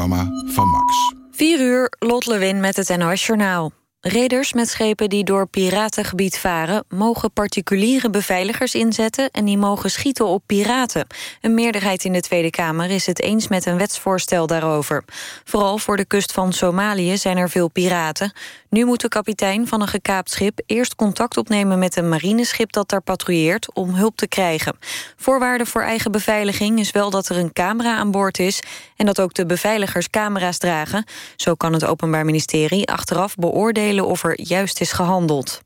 programma van Max. 4 uur, Lot Lewin met het NOS Journaal. Reders met schepen die door piratengebied varen... mogen particuliere beveiligers inzetten en die mogen schieten op piraten. Een meerderheid in de Tweede Kamer is het eens met een wetsvoorstel daarover. Vooral voor de kust van Somalië zijn er veel piraten. Nu moet de kapitein van een gekaapt schip eerst contact opnemen... met een marineschip dat daar patrouilleert om hulp te krijgen. Voorwaarde voor eigen beveiliging is wel dat er een camera aan boord is... en dat ook de beveiligers camera's dragen. Zo kan het Openbaar Ministerie achteraf beoordelen of er juist is gehandeld.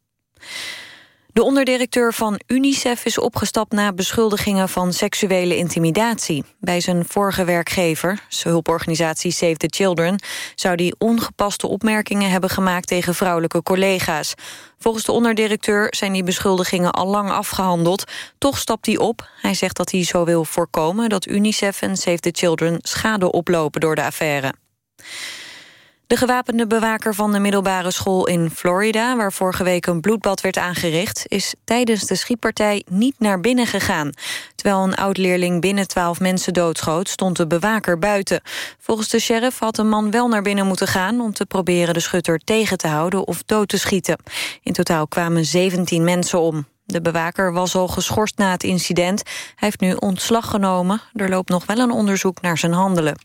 De onderdirecteur van UNICEF is opgestapt na beschuldigingen van seksuele intimidatie. Bij zijn vorige werkgever, zijn hulporganisatie Save the Children, zou die ongepaste opmerkingen hebben gemaakt tegen vrouwelijke collega's. Volgens de onderdirecteur zijn die beschuldigingen al lang afgehandeld. Toch stapt hij op. Hij zegt dat hij zo wil voorkomen dat UNICEF en Save the Children schade oplopen door de affaire. De gewapende bewaker van de middelbare school in Florida... waar vorige week een bloedbad werd aangericht... is tijdens de schietpartij niet naar binnen gegaan. Terwijl een oud-leerling binnen twaalf mensen doodschoot... stond de bewaker buiten. Volgens de sheriff had een man wel naar binnen moeten gaan... om te proberen de schutter tegen te houden of dood te schieten. In totaal kwamen 17 mensen om. De bewaker was al geschorst na het incident. Hij heeft nu ontslag genomen. Er loopt nog wel een onderzoek naar zijn handelen.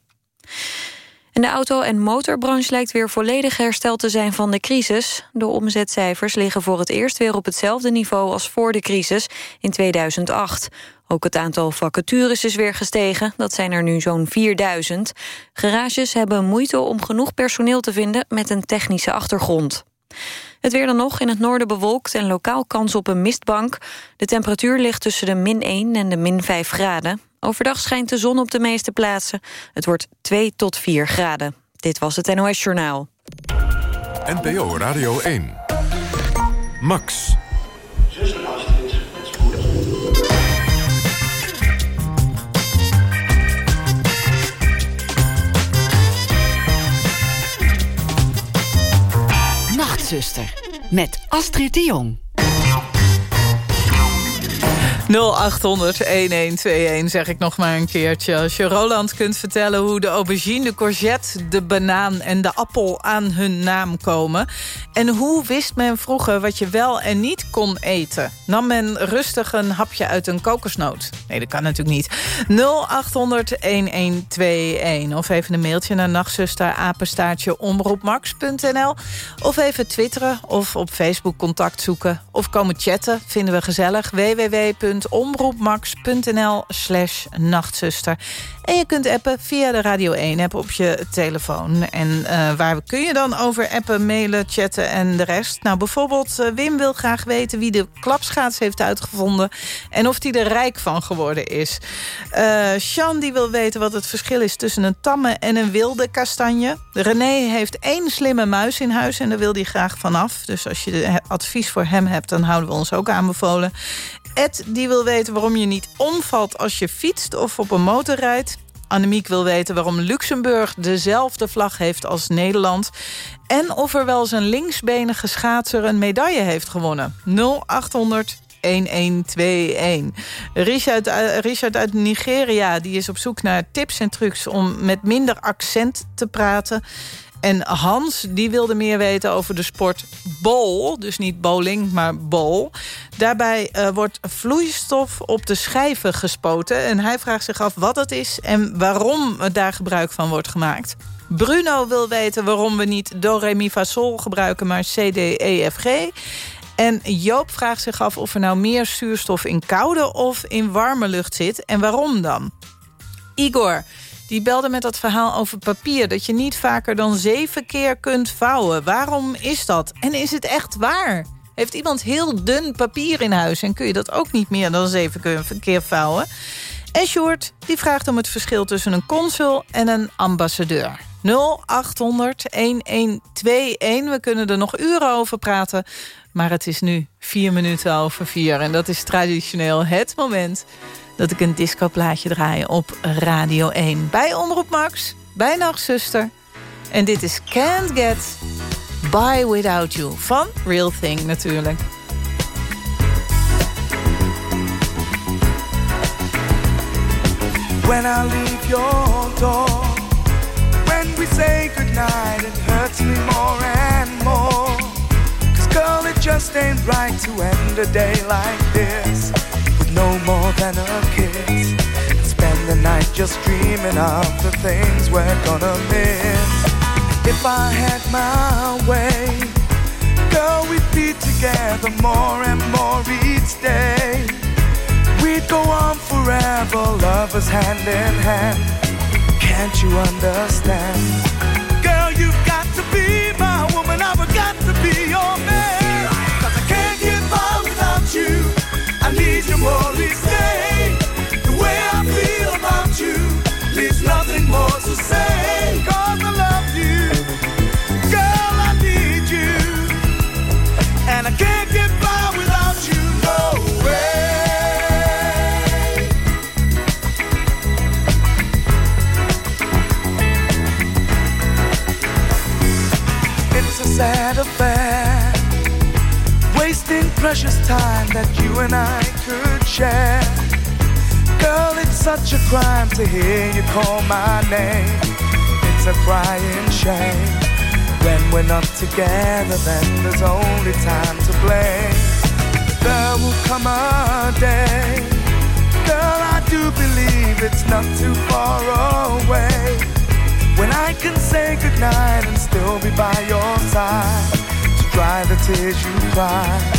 De auto- en motorbranche lijkt weer volledig hersteld te zijn van de crisis. De omzetcijfers liggen voor het eerst weer op hetzelfde niveau als voor de crisis in 2008. Ook het aantal vacatures is weer gestegen. Dat zijn er nu zo'n 4000. Garages hebben moeite om genoeg personeel te vinden met een technische achtergrond. Het weer dan nog, in het noorden bewolkt en lokaal kans op een mistbank. De temperatuur ligt tussen de min 1 en de min 5 graden. Overdag schijnt de zon op de meeste plaatsen. Het wordt 2 tot 4 graden. Dit was het NOS Journaal. NPO Radio 1. Max. Nachtzuster. Met Astrid de Jong. 0800-1121 zeg ik nog maar een keertje. Als je Roland kunt vertellen hoe de aubergine, de courgette... de banaan en de appel aan hun naam komen. En hoe wist men vroeger wat je wel en niet kon eten? Nam men rustig een hapje uit een kokosnoot? Nee, dat kan natuurlijk niet. 0800-1121 of even een mailtje naar nachtzuster of even twitteren of op Facebook contact zoeken. Of komen chatten, vinden we gezellig. www www.omroepmax.nl slash nachtzuster. En je kunt appen via de Radio 1-app op je telefoon. En uh, waar kun je dan over appen, mailen, chatten en de rest? Nou, bijvoorbeeld uh, Wim wil graag weten wie de klapschaats heeft uitgevonden... en of die er rijk van geworden is. Uh, die wil weten wat het verschil is tussen een tamme en een wilde kastanje. René heeft één slimme muis in huis en daar wil hij graag vanaf. Dus als je advies voor hem hebt, dan houden we ons ook aanbevolen. Ed die wil weten waarom je niet omvalt als je fietst of op een motor rijdt. Annemiek wil weten waarom Luxemburg dezelfde vlag heeft als Nederland. En of er wel zijn linksbenige schaatser een medaille heeft gewonnen. 0800 1121. Richard, uh, Richard uit Nigeria die is op zoek naar tips en trucs... om met minder accent te praten. En Hans die wilde meer weten over de sport bowl. Dus niet bowling, maar bowl. Daarbij uh, wordt vloeistof op de schijven gespoten. En hij vraagt zich af wat het is en waarom daar gebruik van wordt gemaakt. Bruno wil weten waarom we niet do, re, mi, fa, sol gebruiken... maar c, d, e, f, g. En Joop vraagt zich af of er nou meer zuurstof in koude of in warme lucht zit. En waarom dan? Igor die belde met dat verhaal over papier... dat je niet vaker dan zeven keer kunt vouwen. Waarom is dat? En is het echt waar? Heeft iemand heel dun papier in huis... en kun je dat ook niet meer dan zeven keer vouwen? En Short die vraagt om het verschil tussen een consul en een ambassadeur. 0800 1121. We kunnen er nog uren over praten. Maar het is nu vier minuten over vier. En dat is traditioneel het moment dat ik een discoplaatje draai op Radio 1. Bij Omroep Max, bij Nachtzuster. En dit is Can't Get By Without You van Real Thing natuurlijk. When I leave your door When we say goodnight, it hurts me more and more. Cause girl, it just ain't right to end a day like this with no more than a kiss. And spend the night just dreaming of the things we're gonna miss. If I had my way, girl, we'd be together more and more each day. We'd go on forever, lovers hand in hand. Can't you understand? Girl, you've precious time that you and I could share. Girl, it's such a crime to hear you call my name. It's a crying shame. When we're not together, then there's only time to blame. There will come a day. Girl, I do believe it's not too far away. When I can say goodnight and still be by your side to dry the tears you cry.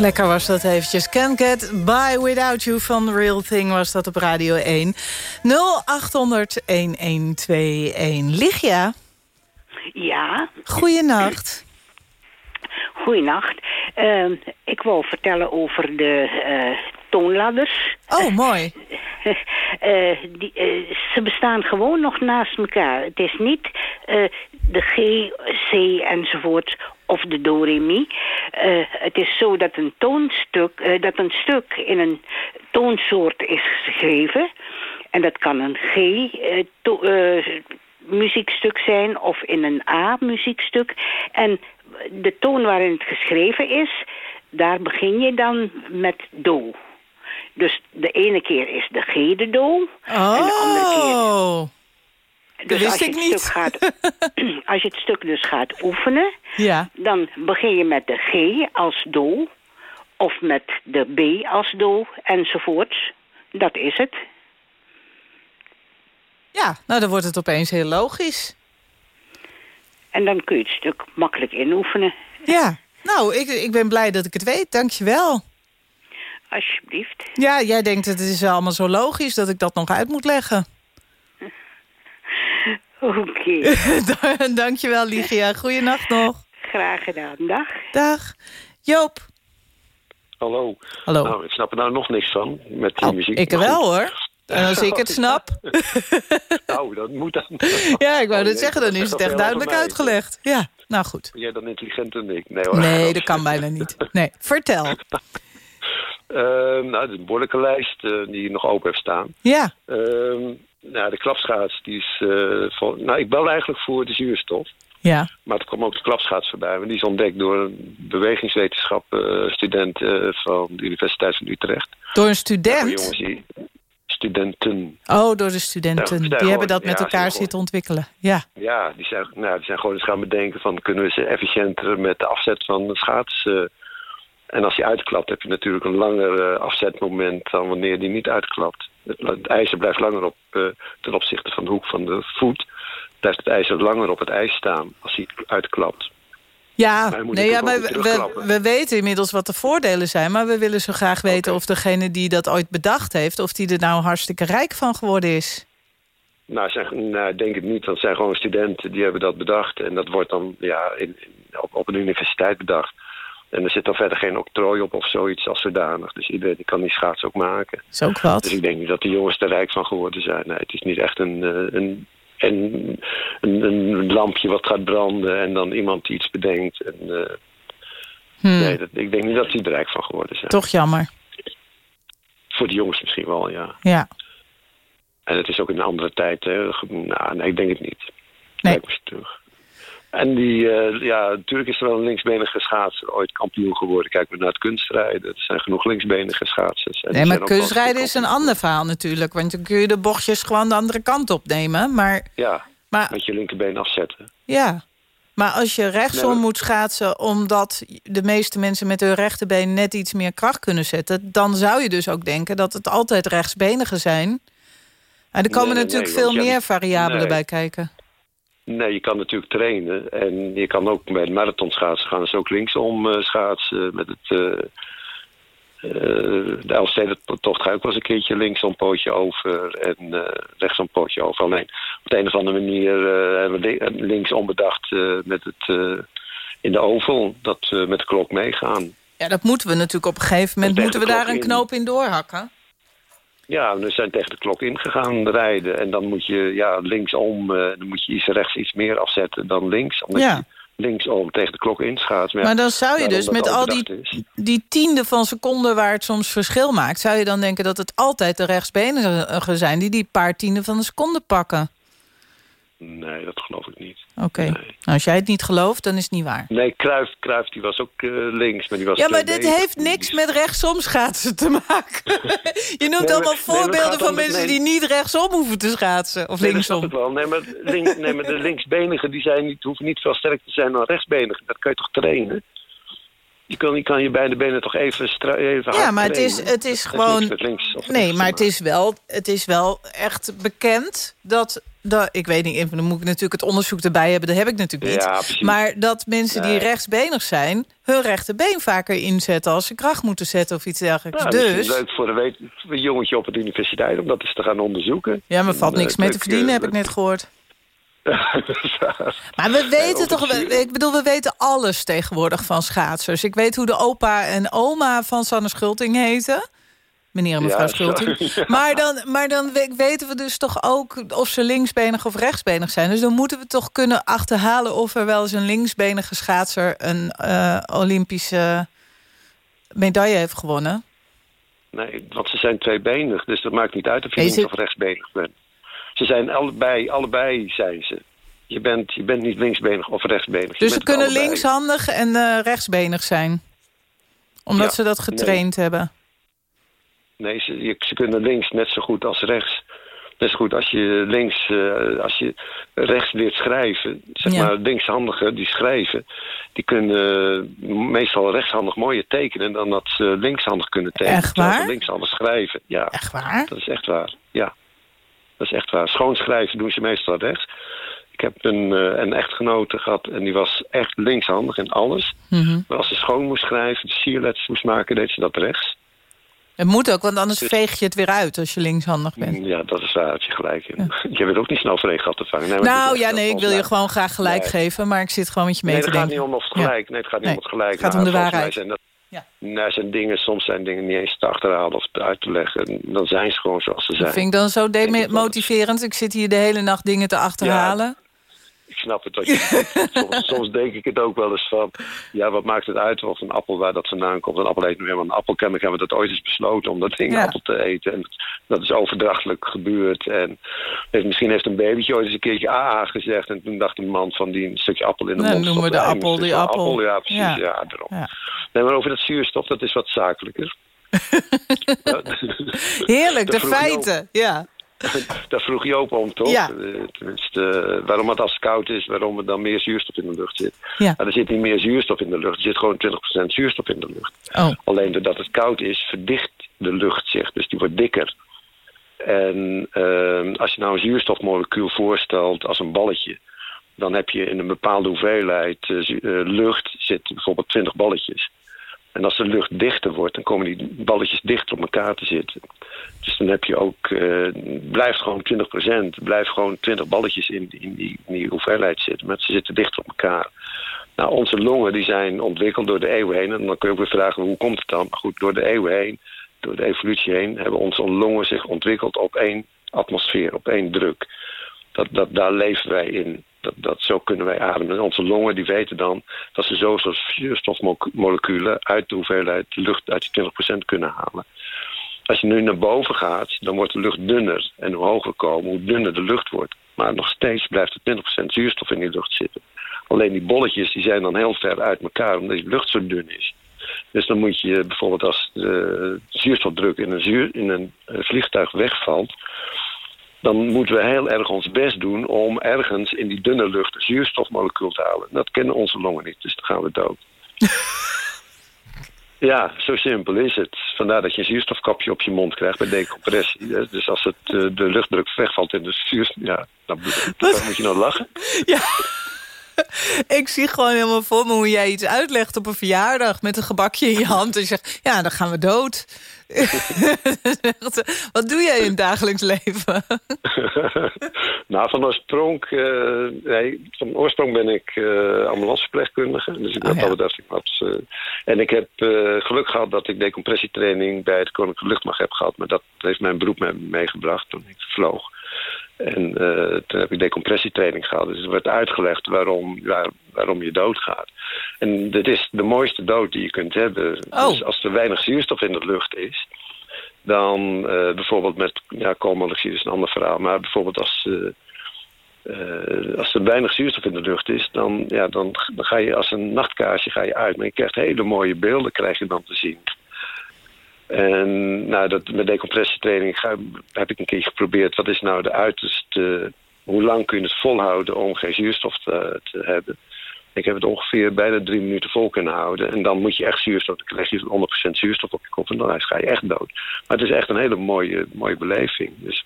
lekker was dat eventjes. Can't get by without you van The Real Thing was dat op Radio 1. 0800-1121. Ligia, Ja, goeienacht. goeienacht. Ehm, ik wil vertellen over de eh, toonladders. Oh, mooi. Eh, die, eh, ze bestaan gewoon nog naast elkaar. Het is niet de G, C enzovoort of de do, re, mi. Eh, het is zo dat een toonstuk, eh, dat een stuk in een toonsoort is geschreven. En dat kan een G eh, zijn of in een A muziekstuk. En de toon waarin het geschreven is, daar begin je dan met do. Dus de ene keer is de G de do. En de andere keer Oh, dus wist als je ik het niet. Stuk gaat, als je het stuk dus gaat oefenen, ja. dan begin je met de G als do. Of met de B als do, enzovoorts. Dat is het. Ja, nou dan wordt het opeens heel logisch. En dan kun je het stuk makkelijk inoefenen. Ja, nou, ik, ik ben blij dat ik het weet. Dank je wel. Alsjeblieft. Ja, jij denkt het is allemaal zo logisch dat ik dat nog uit moet leggen. Oké, Dank je wel, Ligia. Goeienacht nog. graag gedaan. Dag. Dag. Joop. Hallo. Hallo. Nou, ik snap er nou nog niks van met die Oh, muziek. ik wel hoor. En als ik het snap. Nou, dat moet dan. Ja, ik wou Oh, dat jee, zeggen, dan is het echt duidelijk uitgelegd. Ja, nou goed. Ben jij dan intelligenter dan ik? Nee hoor. Nee, dat kan bijna niet. Nee, vertel. Ehm, nou, het is een behoorlijke lijst eh, die nog open heeft staan. Ja, Ehm, nou, de klapschaats, die is... eh, vol- nou, ik bel eigenlijk voor de zuurstof. ja. Maar er kwam ook de klapschaats voorbij. Want die is ontdekt door een bewegingswetenschap eh, student eh, van de Universiteit van Utrecht. Door een student. jongens, die, studenten. Oh, door de studenten. Die gewoon- hebben dat ja, met elkaar zitten ontwikkelen. Ja. Ja, die zijn, nou, die zijn gewoon eens gaan bedenken van... kunnen we ze efficiënter met de afzet van de schaats... en als die uitklapt heb je natuurlijk een langer eh, afzetmoment... dan wanneer die niet uitklapt. Het, het ijzer blijft langer op eh, ten opzichte van de hoek van de voet. Blijft het ijzer langer op het ijs staan als hij uitklapt. Ja, nee, ja, maar we, we, weten inmiddels wat de voordelen zijn... maar we willen zo graag weten of degene die dat ooit bedacht heeft... of die er nou hartstikke rijk van geworden is. Nou, zijn, nou, ik denk het niet. Want het zijn gewoon studenten die hebben dat bedacht. En dat wordt dan ja, in, in- op, op een universiteit bedacht. En er zit dan verder geen octrooi op of zoiets als zodanig. Dus iedereen die kan die schaats ook maken. Is ook wat. Dus ik denk niet dat de jongens er rijk van geworden zijn. Nee, het is niet echt een, eh, een, een, een, lampje wat gaat branden... en dan iemand die iets bedenkt. En, eh, Hm, Nee, dat, ik denk niet dat die er rijk van geworden zijn. Toch jammer. Voor de jongens misschien wel, ja. Ja. En het is ook in een andere tijd. Hè. Nou, nee, ik denk het niet. Nee. Terug. En die, eh, ja, natuurlijk is er wel een linksbenige schaatser ooit kampioen geworden. Kijk maar naar het kunstrijden. Er zijn genoeg linksbenige schaatsers. En Nee, maar kunstrijden is een ander verhaal natuurlijk. Want dan kun je de bochtjes gewoon de andere kant op nemen. Maar, Ja, maar, met je linkerbeen afzetten. ja. maar als je rechtsom Nee, maar- moet schaatsen... omdat de meeste mensen met hun rechterbeen net iets meer kracht kunnen zetten... dan zou je dus ook denken dat het altijd rechtsbenigen zijn. Maar er komen Nee, natuurlijk veel meer variabelen bij kijken. Nee, je kan natuurlijk trainen. En je kan ook bij de marathonschaatsen gaan. Dus ook linksom eh, schaatsen. Met het, eh eh, de Elfstedentocht ga ook wel eens een keertje linksom pootje over. En eh rechtsom pootje over. Alleen op de een of andere manier hebben we li- linksom bedacht met het, in de oval. Dat we met de klok meegaan. Ja, dat moeten we natuurlijk op een gegeven moment... Moeten we daar een knoop in doorhakken. Ja, we zijn tegen de klok ingegaan rijden. En dan moet je ja, linksom, eh, dan moet je iets rechts iets meer afzetten dan links. Omdat Ja. je linksom tegen de klok inschaat. Maar dan zou je dus met al die, is. die tiende van seconde waar het soms verschil maakt... zou je dan denken dat het altijd de rechtsbenigen zijn... die die paar tienden van de seconde pakken. Nee, dat geloof ik niet. Oké. Nee. Nou, als jij het niet gelooft, dan is het niet waar. Nee, Kruif, Kruif die was ook eh, links, maar die was Ja, maar dit heeft niks met rechtsom schaatsen te maken. je noemt Nee, allemaal maar voorbeelden van mensen die niet rechtsom hoeven te schaatsen. Of dat linksom. ik wel. Nee, maar, link, nee, maar de linksbenigen die zijn niet, hoeven niet veel sterker te zijn dan rechtsbenigen. Dat kan je toch trainen? Je kan, je kan je beide benen toch even, even Ja, maar het is, het is gewoon... links of Nee, maar het is, wel, het is wel echt bekend dat... dat ik weet niet, dan moet ik natuurlijk het onderzoek erbij hebben. Dat heb ik natuurlijk niet. Ja, maar dat mensen die Nee. rechtsbenig zijn... hun rechterbeen vaker inzetten als ze kracht moeten zetten of iets dergelijks. Ja, misschien dus, leuk voor een, weet, een jongetje op de universiteit om dat eens te gaan onderzoeken. ja, maar valt niks eh, mee te verdienen, eh, heb ik net gehoord. Maar we weten toch, ik bedoel, we weten alles tegenwoordig van schaatsers. Ik weet hoe de opa en oma van Sanne Schulting heten. Meneer en mevrouw Ja, Schulting. ja. Maar dan, maar dan we- weten we dus toch ook of ze linksbenig of rechtsbenig zijn. Dus dan moeten we toch kunnen achterhalen of er wel eens een linksbenige schaatser een eh, Olympische medaille heeft gewonnen. Nee, want ze zijn tweebenig, dus dat maakt niet uit of je links of rechtsbenig bent. Ze zijn allebei, allebei zijn ze. Je bent, je bent niet linksbenig of rechtsbenig. Dus ze kunnen allebei. linkshandig en eh, rechtsbenig zijn. Omdat Ja, ze dat getraind hebben. Nee, ze, ze kunnen links net zo goed als rechts. Net zo goed als je links, eh, als je rechts leert schrijven. Zeg Ja. maar, linkshandigen die schrijven, die kunnen meestal rechtshandig mooier tekenen dan dat ze linkshandig kunnen tekenen. Echt ze linkshandig schrijven, ja. Echt waar? Dat is echt waar, ja. Dat is echt waar. Schoonschrijven doen ze meestal rechts. Ik heb een, eh, een echtgenote gehad en die was echt linkshandig in alles. Mhm. Maar als ze schoon moest schrijven, de sierletters moest maken, deed ze dat rechts. Het moet ook, want anders veeg je het weer uit als je linkshandig bent. Ja, dat is waar, je gelijk in. Je wil ook niet snel voor één gat te vangen. Nee, Nou ja, nee, ik wil je gewoon graag gelijk Nee. geven... maar ik zit gewoon met je mee Nee, te het gaat denken. niet om of het gelijk. Nee, het gaat niet Nee, om het gelijk. het gaat om de mij waarheid. Ja. nou, zijn dingen, soms zijn dingen niet eens te achterhalen of te uit te leggen. Dan zijn ze gewoon zoals ze zijn. Dat vind ik dan zo demotiverend. Ik zit hier de hele nacht dingen te achterhalen. Ik snap het. Wat je, soms, soms denk ik het ook wel eens van... Ja, wat maakt het uit of een appel waar dat vandaan komt? Een appel eet nu helemaal een appel. Kennelijk hebben we dat ooit eens besloten om dat ding Ja. appel te eten. En dat is overdrachtelijk gebeurd. En heeft, misschien heeft een babytje ooit eens een keertje AA gezegd. En toen dacht een man van die een stukje appel in de mond noemen we de appel die appel. Ja, precies. Ja. Ja. Nee, maar over dat zuurstof, dat is wat zakelijker. Heerlijk, de feiten, ja. Daar vroeg Joop om, toch? Ja. Eh, Tenminste, eh, waarom het als het koud is, waarom er dan meer zuurstof in de lucht zit. Ja. Maar er zit niet meer zuurstof in de lucht, er zit gewoon 20% zuurstof in de lucht. Oh. Alleen doordat het koud is, verdicht de lucht zich, dus die wordt dikker. En eh, als je nou een zuurstofmolecuul voorstelt als een balletje... dan heb je in een bepaalde hoeveelheid eh, lucht zit bijvoorbeeld 20 balletjes. En als de lucht dichter wordt, dan komen die balletjes dichter op elkaar te zitten. Dus dan heb je ook, eh, blijft gewoon 20%, blijft gewoon 20 balletjes in, in, die, in die hoeveelheid zitten. Maar ze zitten dicht op elkaar. Nou, onze longen die zijn ontwikkeld door de eeuwen heen. En dan kun je ook weer vragen, hoe komt het dan? Maar goed, door de eeuwen heen, door de evolutie heen... hebben onze longen zich ontwikkeld op één atmosfeer, op één druk. Dat, dat, daar leven wij in. Dat, zo kunnen wij ademen. En onze longen die weten dan dat ze zoveel zuurstofmoleculen... uit de hoeveelheid lucht uit die 20% kunnen halen. Als je nu naar boven gaat, dan wordt de lucht dunner. En hoe hoger we komen, hoe dunner de lucht wordt. Maar nog steeds blijft er 20% zuurstof in die lucht zitten. Alleen die bolletjes die zijn dan heel ver uit elkaar, omdat die lucht zo dun is. Dus dan moet je bijvoorbeeld als de zuurstofdruk in een, zuur, in een eh, vliegtuig wegvalt... dan moeten we heel erg ons best doen om ergens in die dunne lucht een zuurstofmolecuul te halen. Dat kennen onze longen niet, dus dan gaan we dood. Ja, zo simpel is het. Vandaar dat je een zuurstofkapje op je mond krijgt bij decompressie. Dus als het, eh, de luchtdruk wegvalt in de zuurstof... Ja, dan, dan moet je nou lachen. Ik zie gewoon helemaal voor me hoe jij iets uitlegt op een verjaardag... met een gebakje in je hand en je zegt, ja, dan gaan we dood. Wat doe jij in het dagelijks leven? nou, van oorsprong, eh, nee, van oorsprong ben ik eh ambulanceverpleegkundige. Dus ik Oh, ja. dat ik wat, eh, en ik heb geluk gehad dat ik decompressietraining bij de Koninklijke Luchtmacht heb gehad. Maar dat heeft mijn beroep me meegebracht toen ik vloog. En eh, toen heb ik decompressietraining gehad. Dus er werd uitgelegd waarom, waar- waarom je doodgaat. En dit is de mooiste dood die je kunt hebben. Oh. Dus als er weinig zuurstof in de lucht is... dan eh, bijvoorbeeld met ja, koolmonoxide is een ander verhaal... maar bijvoorbeeld als, eh, als er weinig zuurstof in de lucht is... Dan, ja, dan, dan ga je als een nachtkaarsje ga je uit. Maar je krijgt hele mooie beelden krijg je dan te zien. En nou, dat, met decompressietraining ga, heb ik een keer geprobeerd... wat is nou de uiterste... hoe lang kun je het volhouden om geen zuurstof te, te hebben... Ik heb het ongeveer bijna drie minuten vol kunnen houden. En dan moet je echt zuurstof, dan krijg je 100% zuurstof op je kop en dan ga je echt dood. Maar het is echt een hele mooie, mooie beleving. Dus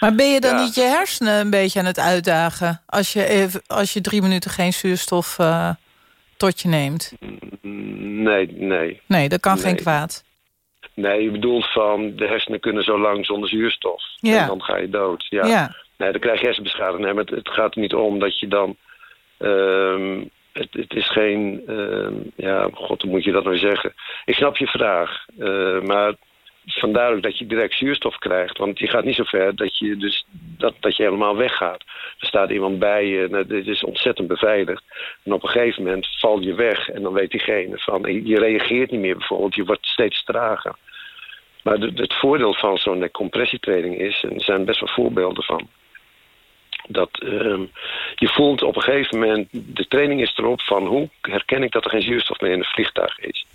Maar ben je dan Ja. niet je hersenen een beetje aan het uitdagen... als je, even, als je drie minuten geen zuurstof eh, tot je neemt? nee, nee. Nee, dat kan geen kwaad. Nee, je bedoelt van de hersenen kunnen zo lang zonder zuurstof. Ja. En dan ga je dood. Ja. Ja. Nee, dan krijg je hersenbeschadiging. Nee, maar het, het gaat er niet om dat je dan... ehm, het, het is geen... ehm, ja, god, hoe moet je dat nou zeggen? Ik snap je vraag. eh, maar vandaar ook dat je direct zuurstof krijgt. Want je gaat niet zo ver dat je, dus, dat, dat je helemaal weggaat. Er staat iemand bij je. Nou, dit is ontzettend beveiligd. En op een gegeven moment val je weg. En dan weet diegene van... Je reageert niet meer bijvoorbeeld. Je wordt steeds trager. Maar het voordeel van zo'n compressietraining is... en er zijn best wel voorbeelden van... dat ehm, je voelt op een gegeven moment... de training is erop van hoe herken ik dat er geen zuurstof meer in het vliegtuig is.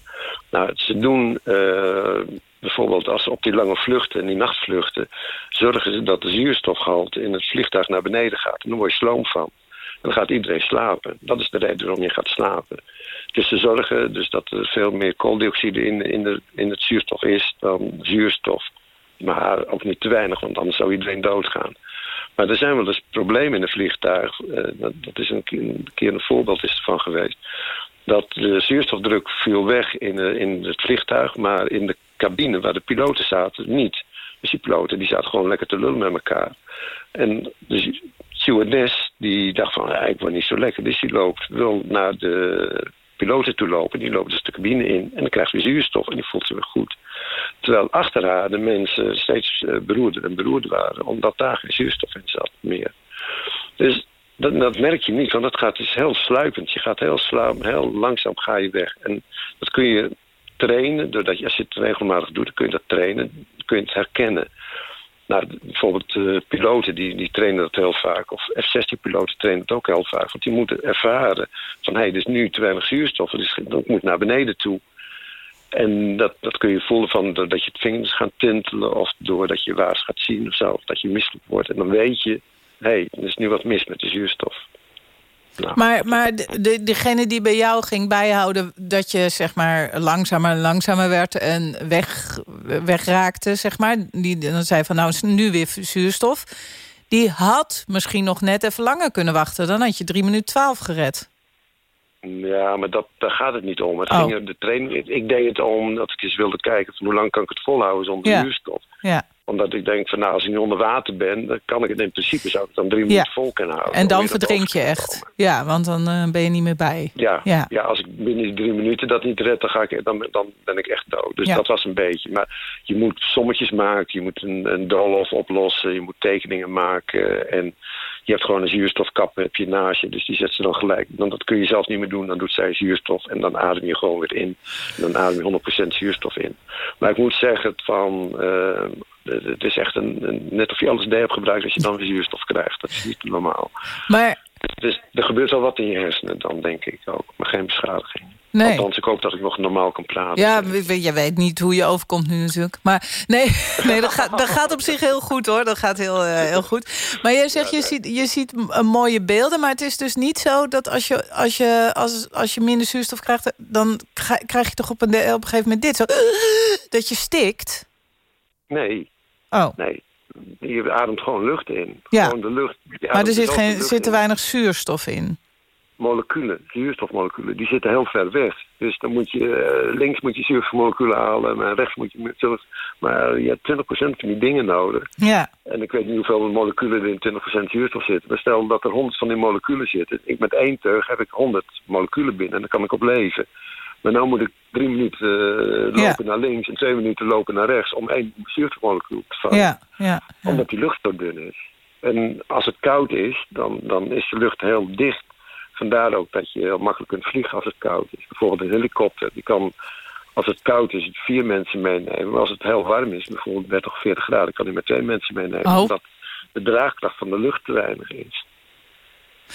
Nou, ze doen eh, bijvoorbeeld als op die lange vluchten, die nachtvluchten... zorgen ze dat de zuurstofgehalte in het vliegtuig naar beneden gaat. En dan word je sloom van. En dan gaat iedereen slapen. Dat is de reden waarom je gaat slapen. Dus ze zorgen dus dat er veel meer kooldioxide in, in, de, in het zuurstof is dan zuurstof. Maar ook niet te weinig, want anders zou iedereen doodgaan. Maar er zijn wel eens problemen in een vliegtuig. Eh, dat, is een, keer- een keer een voorbeeld is ervan geweest. Dat de zuurstofdruk viel weg in, eh, in het vliegtuig, maar in de cabine waar de piloten zaten niet. Dus die piloten die zaten gewoon lekker te lullen met elkaar. En de stewardess die dacht van, ja, ik word niet zo lekker. Dus die loopt, wil naar de piloten toe lopen. Die loopt dus de cabine in en dan krijgt ze zuurstof en die voelt zich weer goed. Terwijl achter haar de mensen steeds eh, beroerder en beroerder waren, omdat daar geen zuurstof in zat meer. Dus dat, merk je niet, want dat gaat dus heel sluipend. Je gaat heel, heel langzaam ga je weg. En dat kun je trainen, doordat je, als je het regelmatig doet, dan kun je dat trainen, kun je het herkennen. Nou, bijvoorbeeld eh, piloten die, die trainen dat heel vaak. Of F-16-piloten trainen het ook heel vaak. Want die moeten ervaren van... hé, hey, er is nu te weinig zuurstof. Dus ik moet naar beneden toe. En dat, dat kun je voelen van dat je het vingers gaat tintelen... of doordat je waars gaat zien of zo, dat je misselijk wordt. En dan weet je, hé, hey, er is nu wat mis met de zuurstof. Nou. Maar, maar de, degene die bij jou ging bijhouden... dat je zeg maar langzamer en langzamer werd en weg, wegraakte, zeg maar... die dan zei van nou is nu weer zuurstof... die had misschien nog net even langer kunnen wachten. Dan had je drie minuten twaalf gered. Ja, maar dat, daar gaat het niet om. Het oh. ging, de training, ik deed het om dat ik eens wilde kijken... van hoe lang kan ik het volhouden zonder ja. zuurstof. Ja omdat ik denk van nou, als ik nu onder water ben... dan kan ik het in principe zou ik dan drie minuten vol kunnen houden. En dan verdrink je echt. Ja, want dan uh, ben je niet meer bij. Ja, ja. ja als ik binnen die drie minuten dat niet red, dan, ga ik, dan, dan ben ik echt dood. Dus dat was een beetje. Maar je moet sommetjes maken, je moet een, een doolhof oplossen... je moet tekeningen maken en je hebt gewoon een zuurstofkap heb je naast je. Dus die zet ze dan gelijk. Dan, dat kun je zelf niet meer doen. Dan doet zij zuurstof en dan adem je gewoon weer in. En dan adem je 100% zuurstof in. Maar ik moet zeggen van... Uh, het is echt een, net of je alles D hebt gebruikt... als je dan weer zuurstof krijgt. Dat is niet normaal. Maar... Dus er gebeurt wel wat in je hersenen dan, denk ik ook. Maar geen beschadiging. Nee. Althans, ik hoop dat ik nog normaal kan praten. Ja, je weet niet hoe je overkomt nu natuurlijk. Maar nee, nee dat, gaat, dat gaat op zich heel goed hoor. Dat gaat heel, uh, heel goed. Maar je zegt, je, ziet, je ziet mooie beelden. Maar het is dus niet zo dat als je, als je, als, als je minder zuurstof krijgt... dan krijg je toch op een, op een gegeven moment dit zo... dat je stikt? Nee. Oh. Nee. Je ademt gewoon lucht in. Ja. Gewoon de lucht. Maar er zit, geen, zit te weinig zuurstof in moleculen, zuurstofmoleculen, die zitten heel ver weg. Dus dan moet je, uh, links moet je zuurstofmoleculen halen, maar rechts moet je... Maar je hebt 20% van die dingen nodig. Ja. En ik weet niet hoeveel moleculen er in 20% zuurstof zitten. Maar stel dat er 100 van die moleculen zitten. Ik met één teug heb ik 100 moleculen binnen en dan kan ik op leven. Maar nu moet ik drie minuten uh, lopen naar links en twee minuten lopen naar rechts... om één zuurstofmolecuul te vangen. Ja, ja. Omdat die lucht zo dun is. En als het koud is, dan, dan is de lucht heel dicht Vandaar ook dat je heel makkelijk kunt vliegen als het koud is. Bijvoorbeeld een helikopter, die kan als het koud is vier mensen meenemen. Maar als het heel warm is, bijvoorbeeld 30 of 40 graden... kan hij met twee mensen meenemen. Oh. Omdat de draagkracht van de lucht te weinig is.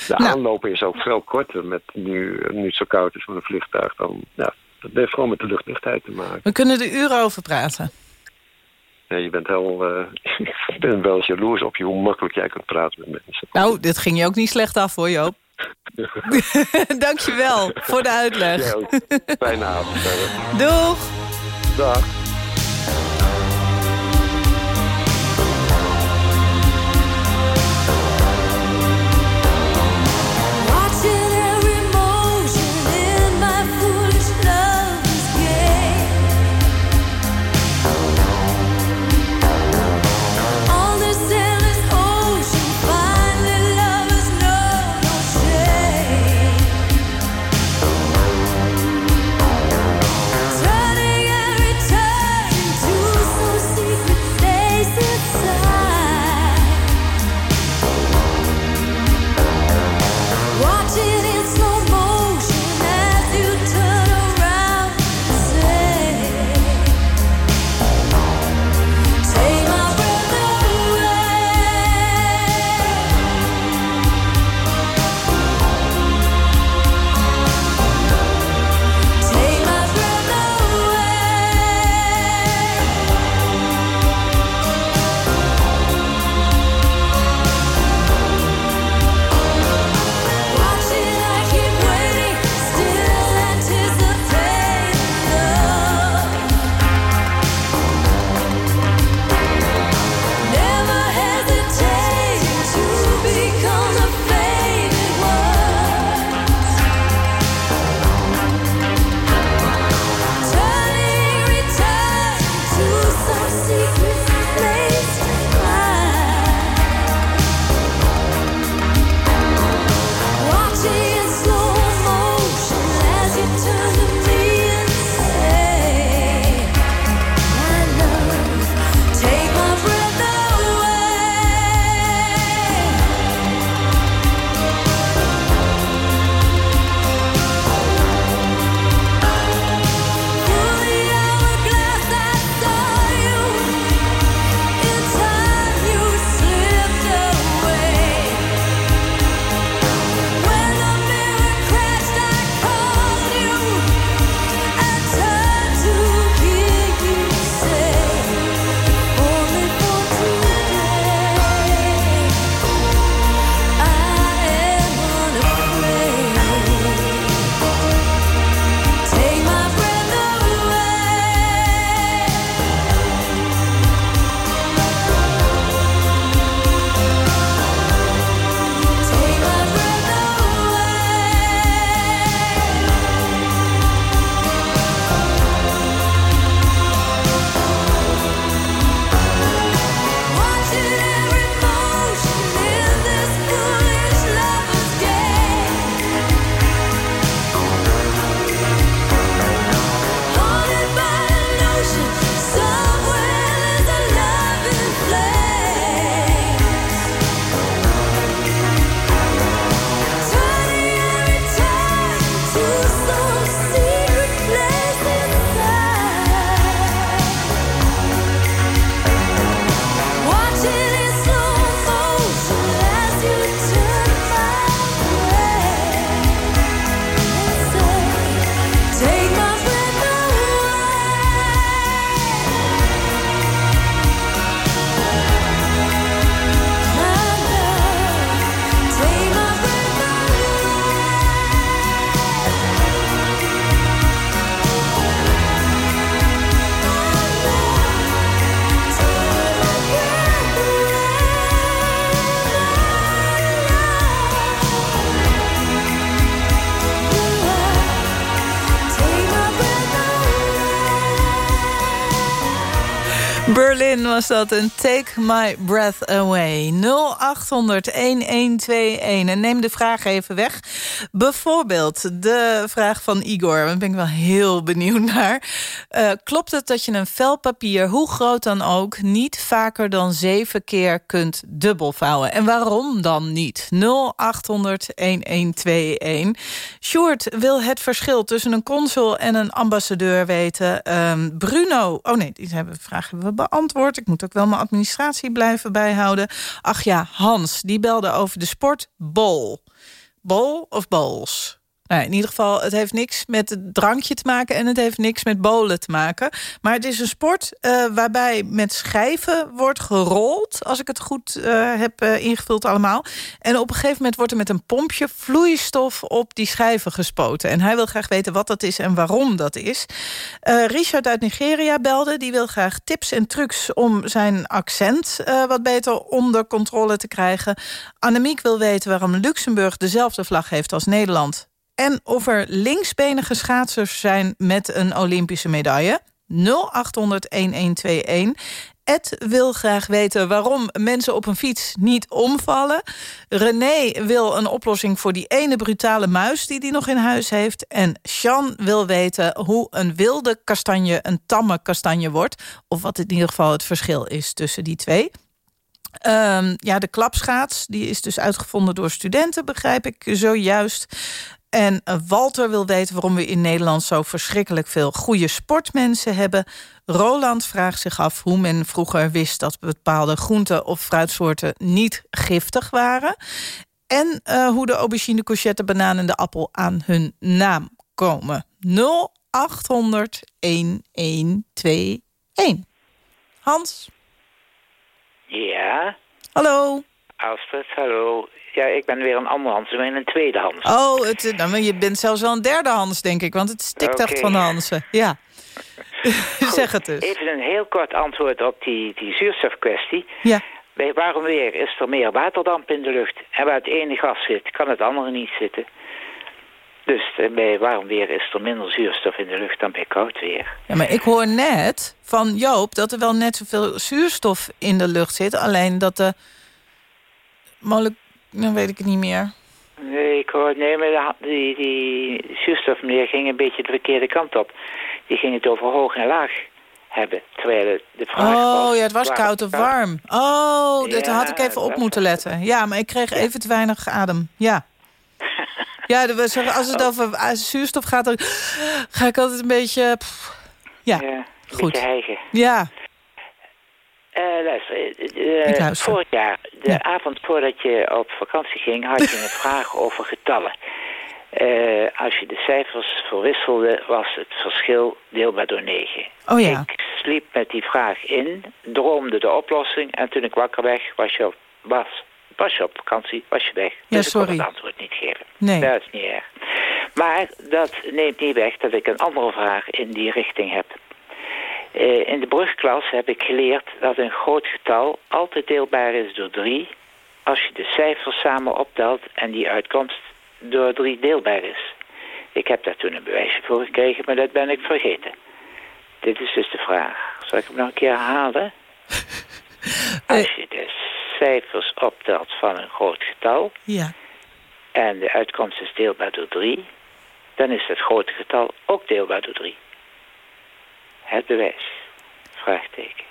De nou. aanlopen is ook veel korter met nu, nu het zo koud is met een vliegtuig. Dan, ja, dat heeft gewoon met de luchtdichtheid te maken. We kunnen er uren over praten. Ja, je bent heel, uh, ik ben wel jaloers op je hoe makkelijk jij kunt praten met mensen. Nou, dit ging je ook niet slecht af hoor Joop. Dankjewel voor de uitleg. Ja, fijne avond. Doeg. Dag. Was dat een Take My Breath Away. 0800-1121. En neem de vraag even weg. Bijvoorbeeld de vraag van Igor. Daar ben ik wel heel benieuwd naar. Uh, klopt het dat je een vel papier, hoe groot dan ook... niet vaker dan zeven keer kunt dubbelvouwen? En waarom dan niet? 0800-1121. Sjoerd wil het verschil tussen een consul en een ambassadeur weten. Um, Bruno... Oh nee, die hebben, vraag hebben we beantwoord. Moet ook wel mijn administratie blijven bijhouden. Ach ja, Hans, die belde over de sport bol. Bol of bowls? Nou, in ieder geval, het heeft niks met het drankje te maken... en het heeft niks met bolen te maken. Maar het is een sport uh, waarbij met schijven wordt gerold... als ik het goed uh, heb uh, ingevuld allemaal. En op een gegeven moment wordt er met een pompje... vloeistof op die schijven gespoten. En hij wil graag weten wat dat is en waarom dat is. Richard uit Nigeria belde. Die wil graag tips en trucs om zijn accent... wat beter onder controle te krijgen. Annemiek wil weten waarom Luxemburg dezelfde vlag heeft als Nederland en of er linksbenige schaatsers zijn met een Olympische medaille. 0800-1121. Ed wil graag weten waarom mensen op een fiets niet omvallen. René wil een oplossing voor die ene brutale muis die hij nog in huis heeft. En Sean wil weten hoe een wilde kastanje een tamme kastanje wordt. Of wat in ieder geval het verschil is tussen die twee. Um, ja, de klapschaats, die is dus uitgevonden door studenten, begrijp ik zojuist. En eh, Walter wil weten waarom we in Nederland zo verschrikkelijk veel goede sportmensen hebben. Roland vraagt zich af hoe men vroeger wist dat bepaalde groenten of fruitsoorten niet giftig waren. En uh, hoe de aubergine, courgette, banaan en de appel aan hun naam komen. 0800 1121. Hans? Ja? Hallo? Astrid, hallo. Ja, ik ben weer een anderhands, ik ben een tweedehands. Oh, het, nou, je bent zelfs wel een derdehands, denk ik. Want het stikt echt van de Hansen. Ja. zeg het dus. Even een heel kort antwoord op die, die zuurstofkwestie. Ja. Bij waarom weer is er meer waterdamp in de lucht. En waar het ene gas zit, kan het andere niet zitten. Dus eh, bij warm weer is er minder zuurstof in de lucht dan bij koud weer. Ja, maar ik hoor net van Joop dat er wel net zoveel zuurstof in de lucht zit. Alleen dat de moleculen dan weet ik het niet meer. Nee, ik hoor, nee, maar die, die zuurstof meneer ging een beetje de verkeerde kant op. Die ging het over hoog en laag hebben. Terwijl de vraag Oh, was, ja, het was koud of warm. Oh, dat had ik even op moeten letten. Ja, maar ik kreeg even te weinig adem. Ja. ja, als het over zuurstof gaat, dan ga ik altijd een beetje... ja, ja, een goed. Ja, uh, luister, uh, vorig jaar, de ja. avond voordat je op vakantie ging, had je een vraag over getallen. Uh, als je de cijfers verwisselde, was het verschil deelbaar door 9. Oh ja. Ik sliep met die vraag in, droomde de oplossing en toen ik wakker weg, was je op, was, was je op vakantie, was je weg. Ja, dus sorry. ik kon het antwoord niet geven. Nee. Dat is niet erg. Maar dat neemt niet weg dat ik een andere vraag in die richting heb. Uh, in de brugklas heb ik geleerd dat een groot getal altijd deelbaar is door 3... als je de cijfers samen optelt en die uitkomst door 3 deelbaar is. Ik heb daar toen een bewijsje voor gekregen, maar dat ben ik vergeten. Dit is dus de vraag. Zal ik hem nog een keer herhalen? Als je de cijfers optelt van een groot getal... Ja. en de uitkomst is deelbaar door 3... dan is het grote getal ook deelbaar door 3 het bewijs? Vraagteken.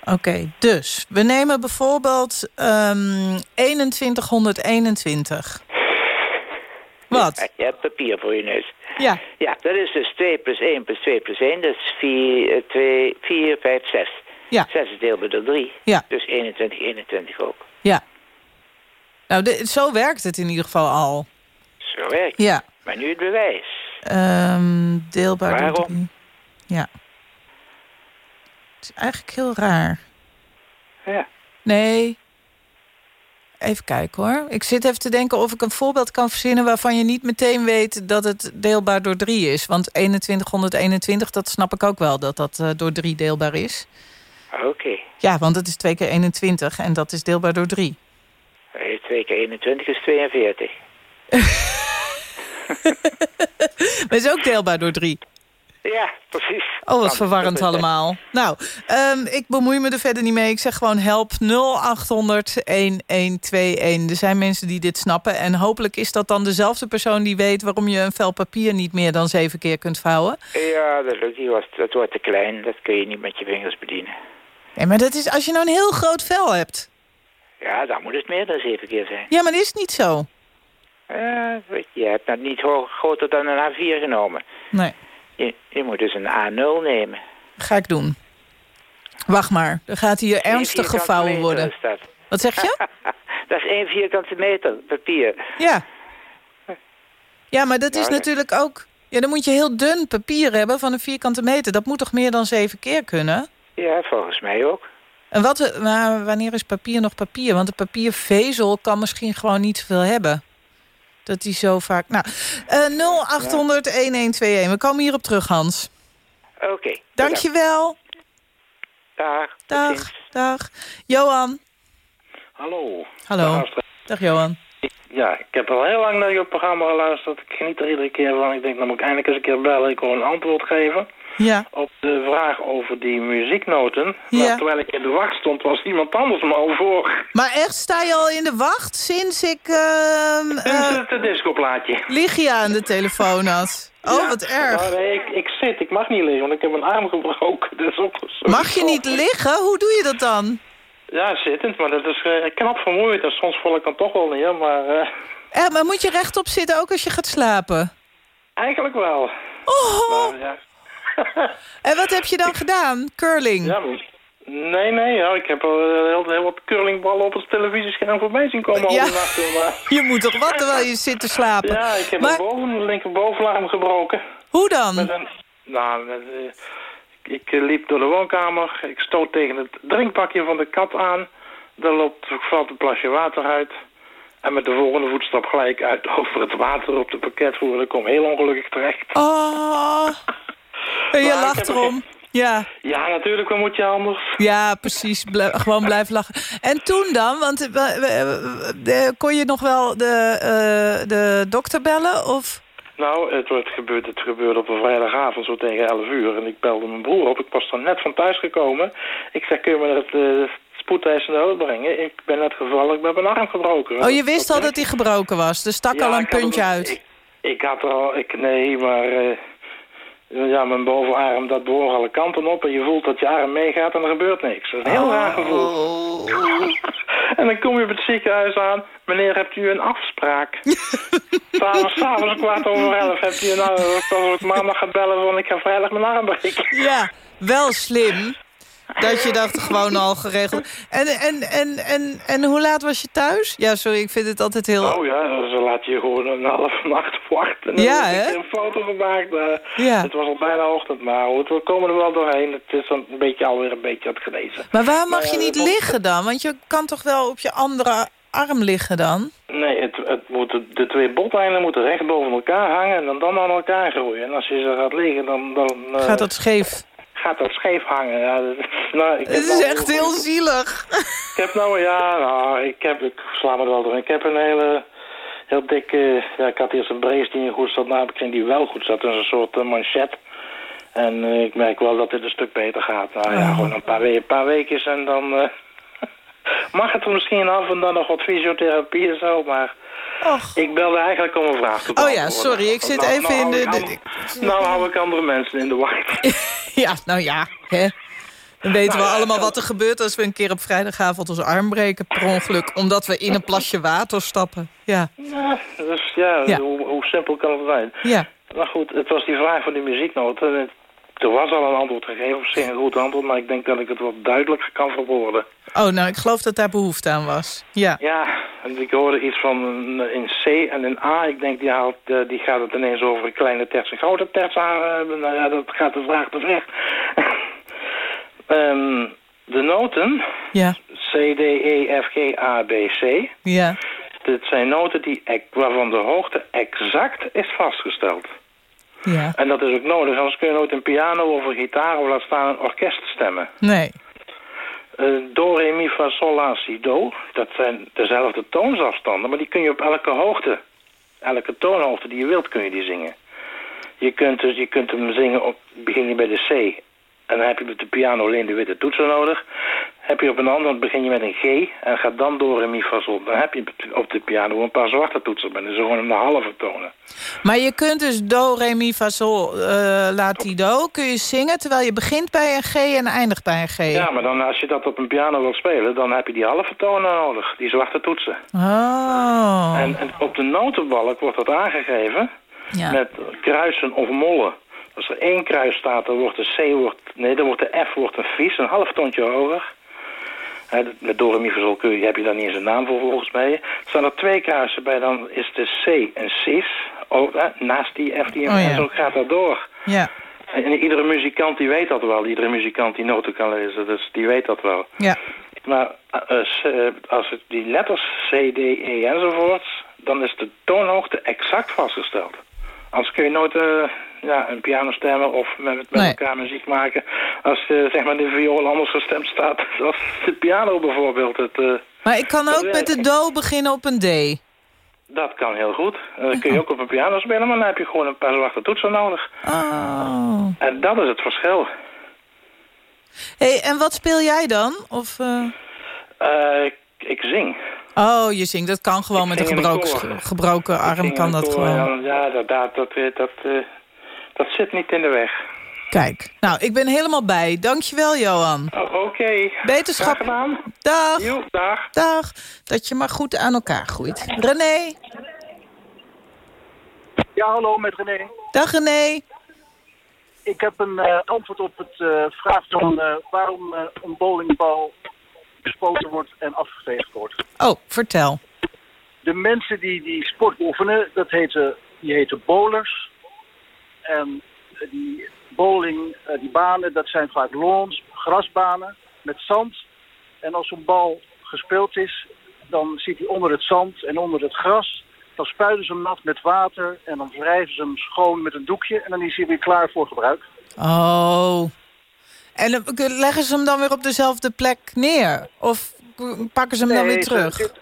Oké, okay, dus we nemen bijvoorbeeld um, 2121. Wat? Ja, je hebt papier voor je neus. Ja. Ja, dat is dus 2 plus 1 plus 2 plus 1. Dat is 4, 2, 4 5, 6. Ja. 6 is deelbaar door 3. Ja. Dus 21, 21 ook. Ja. Nou, de, zo werkt het in ieder geval al. Zo werkt het. Ja. Maar nu het bewijs. Um, deelbaar Waarom? door 3. Ja. Is eigenlijk heel raar. Ja. Nee. Even kijken hoor. Ik zit even te denken of ik een voorbeeld kan verzinnen... waarvan je niet meteen weet dat het deelbaar door 3 is. Want 2121, dat snap ik ook wel, dat dat uh, door 3 deelbaar is. Oké. Okay. Ja, want het is 2 keer 21 en dat is deelbaar door 3. 2 keer 21 is 42. maar is ook deelbaar door 3. Ja, precies. Oh, wat Nou, verwarrend allemaal. Nou, ehm, ik bemoei me er verder niet mee. Ik zeg gewoon help 0800-1121. Er zijn mensen die dit snappen. En hopelijk is dat dan dezelfde persoon die weet... waarom je een vel papier niet meer dan zeven keer kunt vouwen. Ja, dat lukt niet. Dat wordt te klein. Dat kun je niet met je vingers bedienen. Nee, maar dat is als je nou een heel groot vel hebt. Ja, dan moet het meer dan zeven keer zijn. Ja, maar dat is niet zo. Weet je, hebt dat niet groter dan een A4 genomen. Nee, Je, je moet dus een A0 nemen. ga ik doen. Wacht maar, er gaat hier ernstig gevouwen worden. Wat zeg je? dat is één vierkante meter papier. Ja. Ja, maar dat is dat- natuurlijk ook... Ja, dan moet je heel dun papier hebben van een vierkante meter. Dat moet toch meer dan zeven keer kunnen? Ja, volgens mij ook. En wat, maar wanneer is papier nog papier? Want een papiervezel kan misschien gewoon niet zoveel hebben. Dat die zo vaak... Nou, eh 0800-1121. We komen hierop terug, Hans. Oké. Dank je wel. Dag. Dag, dag. Johan. Hallo. Hallo. Dag, Johan. Ja, ik heb al heel lang naar je programma geluisterd. Ik geniet er iedere keer van. Ik denk, dan moet ik eindelijk eens een keer bellen. Ik wil een antwoord geven Ja. op de vraag over die muzieknoten. Ja. Maar terwijl ik in de wacht stond, was iemand anders me al voor. Maar echt, sta je al in de wacht sinds ik eh, is het discoplaatje. Ligia aan de telefoon had? Oh, Ja. wat erg. Nou, nee, ik, ik zit. Ik mag niet liggen, want ik heb mijn arm gebroken. Dus Mag je niet liggen? Hoe doe je dat dan? Ja, zittend. Maar dat is eh, knap vermoeid. En soms val ik dan toch wel neer. Maar eh, Eh, maar moet je rechtop zitten ook als je gaat slapen? eigenlijk wel. Oh, Maar, ja. en wat heb je dan gedaan? Curling? Ja, nee, nee, ja, ik heb al eh, heel, heel wat curlingballen op het televisiescherm voorbij zien komen Ja. Maar, Je moet toch wat terwijl je zit te slapen? ja, ik heb Maar- mijn boven, linkerbovenarm gebroken. Hoe dan? Met een, nou, met, eh, ik, eh, liep door de woonkamer, ik stoot tegen het drinkbakje van de kat aan. Daar loopt, valt een plasje water uit. En met de volgende voetstap gelijk uit over het water op de pakketvoer. Ik kom heel ongelukkig terecht. Oh, en je lacht er erom. Ja, Ja, natuurlijk, wat moet je anders? ja, precies. Gewoon blijven lachen. En toen dan? Want eh, kon je nog wel de, eh, de dokter bellen? Of? Nou, het, wordt gebeurd, het gebeurde op een vrijdagavond zo tegen 11 uur. En ik belde mijn broer op. Ik was dan net van thuis gekomen. Ik zei, kun je me naar het uh, spoedeisende hulp brengen? Ik ben net gevallen, ik ben mijn arm gebroken. Oh, je wist al dat hij gebroken was. Er stak Ja, al een puntje het- uit. Ik, ik had er al, ik, nee, maar eh, ja, mijn bovenarm dat behoort alle kanten op. En je voelt dat je arm meegaat en er gebeurt niks. Dat is een heel raar gevoel. en dan kom je op het ziekenhuis aan. Meneer, hebt u een afspraak? S'avonds, s'avonds kwart over elf hebt u een Als ik maandag ga bellen van ik ga vrijdag mijn arm breken. Ja, wel slim. Dat je dacht gewoon al geregeld. En, en, en, en, en hoe laat was je thuis? Ja, sorry, ik vind het altijd heel... Oh ja, dan laat je gewoon een half nacht wachten. Ja, heb ik hè? een foto gemaakt. eh, Ja. Het was al bijna ochtend, maar goed, we komen er wel doorheen. Het is dan een beetje alweer een beetje het gelezen. Maar waarom mag Maar je ja, niet liggen dan? Want je kan toch wel op je andere arm liggen dan? Nee, het, het moet, de twee boteinden moeten recht boven elkaar hangen en dan, dan aan elkaar groeien. En als je ze gaat liggen, dan, dan eh, Gaat dat scheef? Gaat dat scheef hangen. Ja, nou, ik heb Het is nou- echt heel zielig. Ik heb nou, ja, nou, ik heb, ik sla me er wel door. Ik heb een hele, heel dikke, ja, ik had eerst een brace die niet goed zat, nou heb ik die wel goed zat. Dat is een soort eh, manchet. En eh, ik merk wel dat dit een stuk beter gaat. Nou ja, Oh. gewoon een paar, we een paar weken en dan eh, mag het er misschien af en dan nog wat fysiotherapie en zo, maar... Och. Ik belde eigenlijk om een vraag te Oh ja, beantwoorden. sorry, ik zit Nou- even nou in hou de... Nou hou ik andere mensen in de wacht. Ja, nou ja, hè. Dan weten we Nou allemaal wat er gebeurt als we een keer op vrijdagavond onze arm breken per ongeluk. Omdat we in een plasje water stappen. Ja, Ja, dus ja, Ja. Hoe, hoe simpel kan het zijn? ja. Maar goed, het was die vraag van die muzieknoten. Er was al een antwoord gegeven, op zich een goed antwoord, maar ik denk dat ik het wat duidelijker kan verwoorden. Oh, nou, ik geloof dat daar behoefte aan was. Ja. Ja, en ik hoorde iets van een, in C en in A. Ik denk, die, haalt, eh, die gaat het ineens over een kleine terts en grote terts aan hebben. Nou ja, dat gaat de vraag te ver. Ehm, de noten, Ja, C, D, E, F, G, A, B, C... ja. Dit zijn noten die, waarvan de hoogte exact is vastgesteld. Ja. En dat is ook nodig, anders kun je nooit een piano of een gitaar of laat staan een orkest stemmen. Nee. Eh, do, re, mi, fa, sol, la, si, do, dat zijn dezelfde toonsafstanden, maar die kun je op elke hoogte, elke toonhoogte die je wilt, kun je die zingen. Je kunt, dus, je kunt hem zingen op, begin je bij de C. En dan heb je met de piano alleen de witte toetsen nodig. Heb je op een ander, begin je met een G en gaat dan door in mi fa sol. Dan heb je op de piano een paar zwarte toetsen, maar dus gewoon een halve tonen. Maar je kunt dus do, re, mi, fa, sol, uh, do... kun je zingen terwijl je begint bij een G en eindigt bij een G. Ja, maar dan, als je dat op een piano wilt spelen... dan heb je die halve tonen nodig, die zwarte toetsen. Oh. En, en op de notenbalk wordt dat aangegeven... Ja. met kruisen of mollen. Als er één kruis staat, dan wordt de C... Wordt, nee, dan wordt de F wordt een vies, een half toontje hoger... He, met je, heb je daar niet eens een naam voor volgens mij. Staan er twee kruisen bij, dan is de C een cis. Ook, naast die F die Oh, ja. en zo gaat dat door. Ja, En iedere muzikant die weet dat wel. Iedere muzikant die noten kan lezen, dus die weet dat wel. ja. Maar eh, s- eh, als het die letters C, D, E enzovoorts... dan is de toonhoogte exact vastgesteld. Anders kun je nooit eh, ja, een piano stemmen of met, met Nee. elkaar muziek maken... als eh, zeg maar de viool anders gestemd staat als de piano bijvoorbeeld. Het, eh, Maar ik kan ook met de do beginnen op een D. dat kan heel goed. Dan kun je ook op een piano spelen, maar dan heb je gewoon een paar zwarte toetsen nodig. Oh. En dat is het verschil. hey, en wat speel jij dan? Of, ik, ik zing. Oh, je zingt. Dat kan gewoon Ik met een gebroken, gebroken arm. Kan dat gewoon. Ja, dat, dat, dat, eh, dat, eh, dat zit niet in de weg. Kijk, nou, ik ben helemaal bij. Dankjewel, Johan. Oh, Oké. Beterschap. Graag gedaan. Dag. Jo, dag. Dag. Dat je maar goed aan elkaar groeit. René. Ja, hallo, met René. Dag René. Ik heb een eh, antwoord op het eh, vraag van eh, waarom een bowlingbal gespoten wordt en afgeveegd wordt. Oh, vertel. De mensen die die sport oefenen, dat heten, die heten bowlers. En die bowling, eh, die banen, dat zijn vaak lawns, grasbanen met zand. En als zo'n bal gespeeld is, dan zit hij onder het zand en onder het gras. Dan spuiten ze hem nat met water en dan wrijven ze hem schoon met een doekje. En dan is hij weer klaar voor gebruik. Oh. En dan leggen ze hem dan weer op dezelfde plek neer? Of pakken ze hem dan weer terug? Het,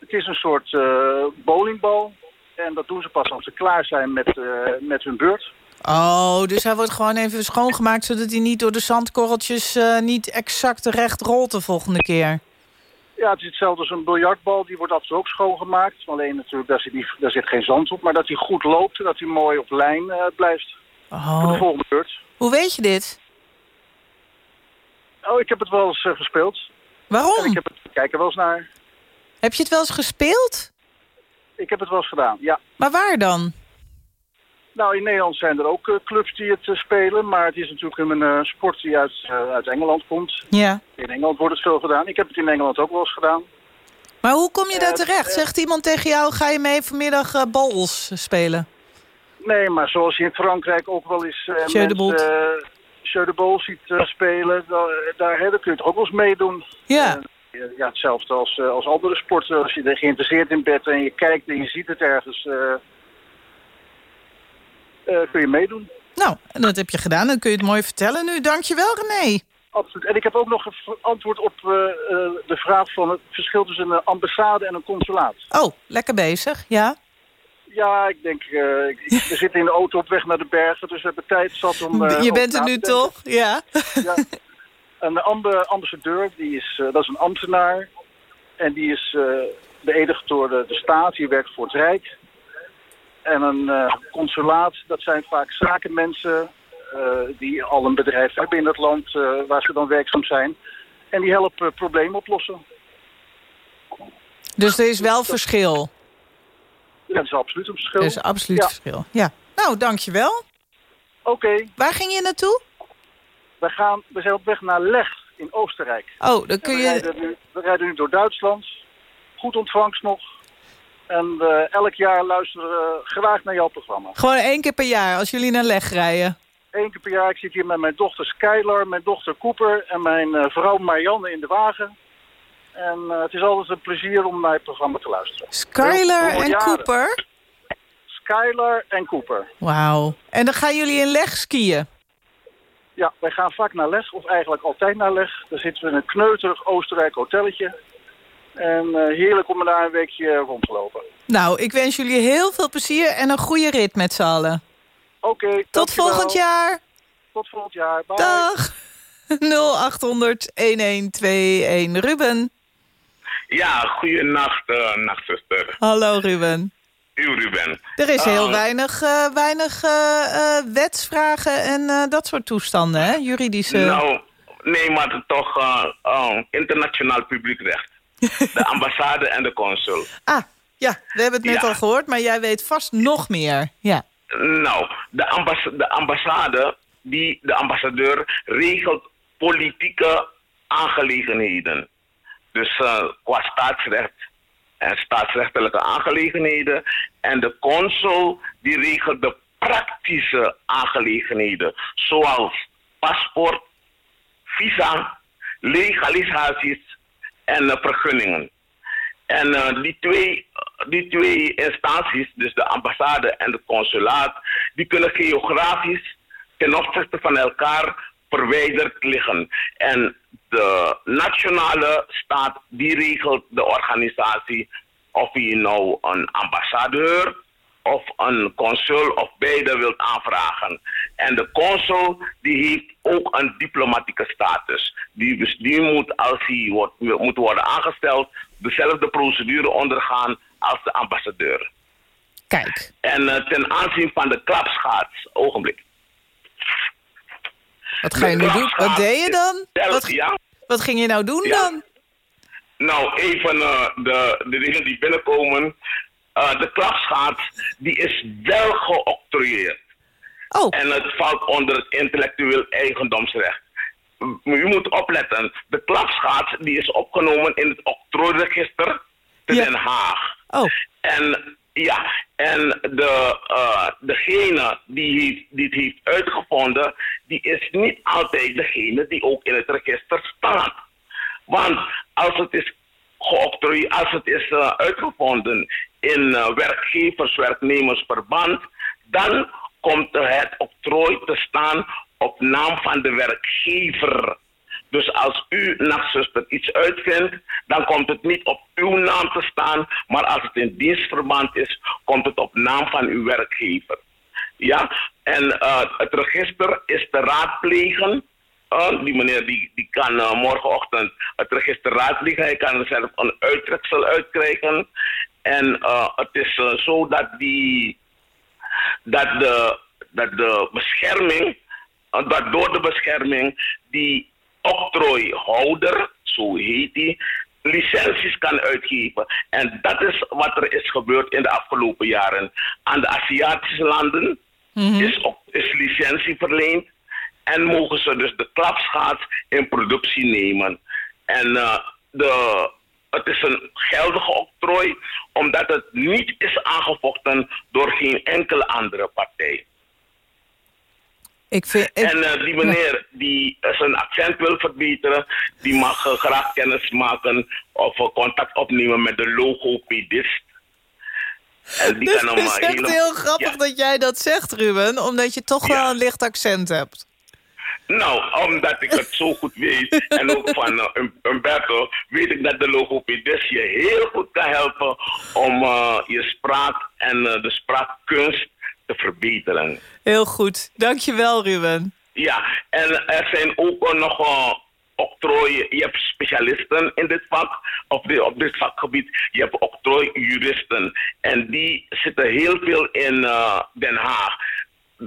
het is een soort eh, bowlingbal. En dat doen ze pas als ze klaar zijn met, eh, met hun beurt. Oh, dus hij wordt gewoon even schoongemaakt... zodat hij niet door de zandkorreltjes eh, niet exact recht rolt de volgende keer. Ja, het is hetzelfde als een biljartbal. Die wordt af en toe ook schoongemaakt. Alleen natuurlijk, daar zit, die, daar zit geen zand op. Maar dat hij goed loopt en dat hij mooi op lijn eh, blijft. Voor de Oh. volgende beurt. Hoe weet je dit? Oh, ik heb het wel eens eh, gespeeld. En Waarom? ik heb het, ik kijk er wel eens naar. Heb je het wel eens gespeeld? Ik heb het wel eens gedaan, ja. Maar waar dan? Nou, in Nederland zijn er ook eh, clubs die het eh, spelen. Maar het is natuurlijk een sport die uit, uit Engeland komt. Ja. In Engeland wordt het veel gedaan. Ik heb het in Engeland ook wel eens gedaan. Maar hoe kom je daar terecht? Zegt iemand tegen jou, ga je mee vanmiddag eh balls spelen? Nee, maar zoals je in Frankrijk ook wel eens uh, Jeu Jeu de Bol ziet eh, spelen, daar, daar, hè, kun je toch ook wel eens meedoen. Ja. Eh, ja, hetzelfde als, eh, als andere sporten. Als je er geïnteresseerd in bent en je kijkt en je ziet het ergens, eh, eh, kun je meedoen. Nou, en dat heb je gedaan. Dan kun je het mooi vertellen nu. Dankjewel, René. Absoluut. En ik heb ook nog een antwoord op eh, eh, de vraag van het verschil tussen een ambassade en een consulaat. Oh, lekker bezig. Ja. Ja, ik denk, eh, ik, we zitten in de auto op weg naar de bergen, dus we hebben tijd zat om... eh, je bent er nu toch? Ja. Ja. Een ambe- ambassadeur, die is, eh, dat is een ambtenaar. En die is beëdigd door de, de staat, die werkt voor het Rijk. En een consulaat, dat zijn vaak zakenmensen die al een bedrijf hebben in het land waar ze dan werkzaam zijn. En die helpen problemen oplossen. Dus er is wel verschil. Dat is absoluut een verschil. Er is absoluut Ja. verschil. Ja. Nou, dankjewel. Oké, Waar ging je naartoe? we, gaan, we zijn op weg naar Leg in Oostenrijk. Oh, dan kun we, je... rijden nu, we rijden nu door Duitsland. Goed ontvangst nog. En eh, elk jaar luisteren we graag naar jouw programma. Gewoon één keer per jaar als jullie naar leg rijden. Eén keer per jaar. Ik zit hier met mijn dochter Skylar, mijn dochter Cooper en mijn eh, vrouw Marianne in de wagen. En eh, het is altijd een plezier om naar het programma te luisteren. Skylar Heel- en jaren. Cooper. Skylar en Cooper. Wauw. En dan gaan jullie in leg skiën. Ja, wij gaan vaak naar Leg, of eigenlijk altijd naar Leg. Daar zitten we in een kneuterig Oostenrijk hotelletje. En eh, heerlijk om daar een weekje rond te lopen. Nou, ik wens jullie heel veel plezier en een goede rit met z'n allen. Oké, Tot volgend jaar. Tot volgend jaar. Bye. Dag. 0800-1121. Ruben. Ja, goeienacht, uh, nachtzuster. Hallo Ruben. Uw Ruben. Er is heel Uh, weinig, uh, weinig wetsvragen en dat soort toestanden, hè? Juridische... Nou, nee, maar toch uh, internationaal publiekrecht. de ambassade en de consul. Ah, ja, we hebben het net Ja. al gehoord, maar jij weet vast nog meer. Ja. Nou, de, de ambassade, die, de ambassadeur regelt politieke aangelegenheden. Dus uh, qua staatsrecht en staatsrechtelijke aangelegenheden. En de consul die regelt de praktische aangelegenheden. Zoals paspoort, visa, legalisaties en uh, vergunningen. En die, twee, die twee instanties, dus de ambassade en de consulaat, die kunnen geografisch ten opzichte van elkaar verwijderd liggen. En de nationale staat die regelt de organisatie of je nou een ambassadeur of een consul of beide wilt aanvragen. En de consul die heeft ook een diplomatieke status. Die, dus die moet als hij wordt, moet worden aangesteld dezelfde procedure ondergaan als de ambassadeur. Kijk. En uh, ten aanzien van de klapschaats, ogenblik. Wat ga je nu doen? Wat deed je dan? Wat, wat ging je nou doen dan? Nou, even uh, de, de dingen die binnenkomen. Uh, de klapschaats, die is wel geoctrooieerd. Oh. En het valt onder het intellectueel eigendomsrecht. U moet opletten, de klapschaats die is opgenomen in het octrooiregister te Ja. Den Haag. Oh. En ja, en de, uh, degene die, het heeft uitgevonden, die is niet altijd degene die ook in het register staat. Want als het is als het is uh, uitgevonden in uh, werkgevers-werknemersverband, dan komt het octrooi te staan op naam van de werkgever. Dus als u, nachtzuster, iets uitvindt, dan komt het niet op uw naam te staan, maar als het in dienstverband is, komt het op naam van uw werkgever. Ja, en uh, het register is te raadplegen. Uh, die meneer die, die kan uh, morgenochtend het register raadplegen. Hij kan er zelf een uittreksel uitkrijgen. En het is zo dat, die, dat, de, dat de bescherming, dat door de bescherming die octrooihouder, zo heet die, licenties kan uitgeven. En dat is wat er is gebeurd in de afgelopen jaren. Aan de Aziatische landen is, op, is licentie verleend. En mogen ze dus de klapschaats in productie nemen. En uh, de, het is een geldige octrooi, omdat het niet is aangevochten door geen enkele andere partij. Ik vind, ik, En uh, die meneer die zijn accent wil verbeteren, die mag uh, graag kennis maken of uh, contact opnemen met de logopedist. En die dit kan hem is echt hele- heel grappig Ja. dat jij dat zegt, Ruben. Omdat je toch Ja. wel een licht accent hebt. Nou, omdat ik het zo goed weet en ook van Umberto, weet ik dat de logopedist je heel goed kan helpen om je spraak en de spraakkunst te verbeteren. Heel goed. Dankjewel, Ruben. Ja, en er zijn ook nog uh, octrooien. Je hebt specialisten in dit vak, of de, op dit vakgebied. Je hebt octrooijuristen. En die zitten heel veel in uh, Den Haag.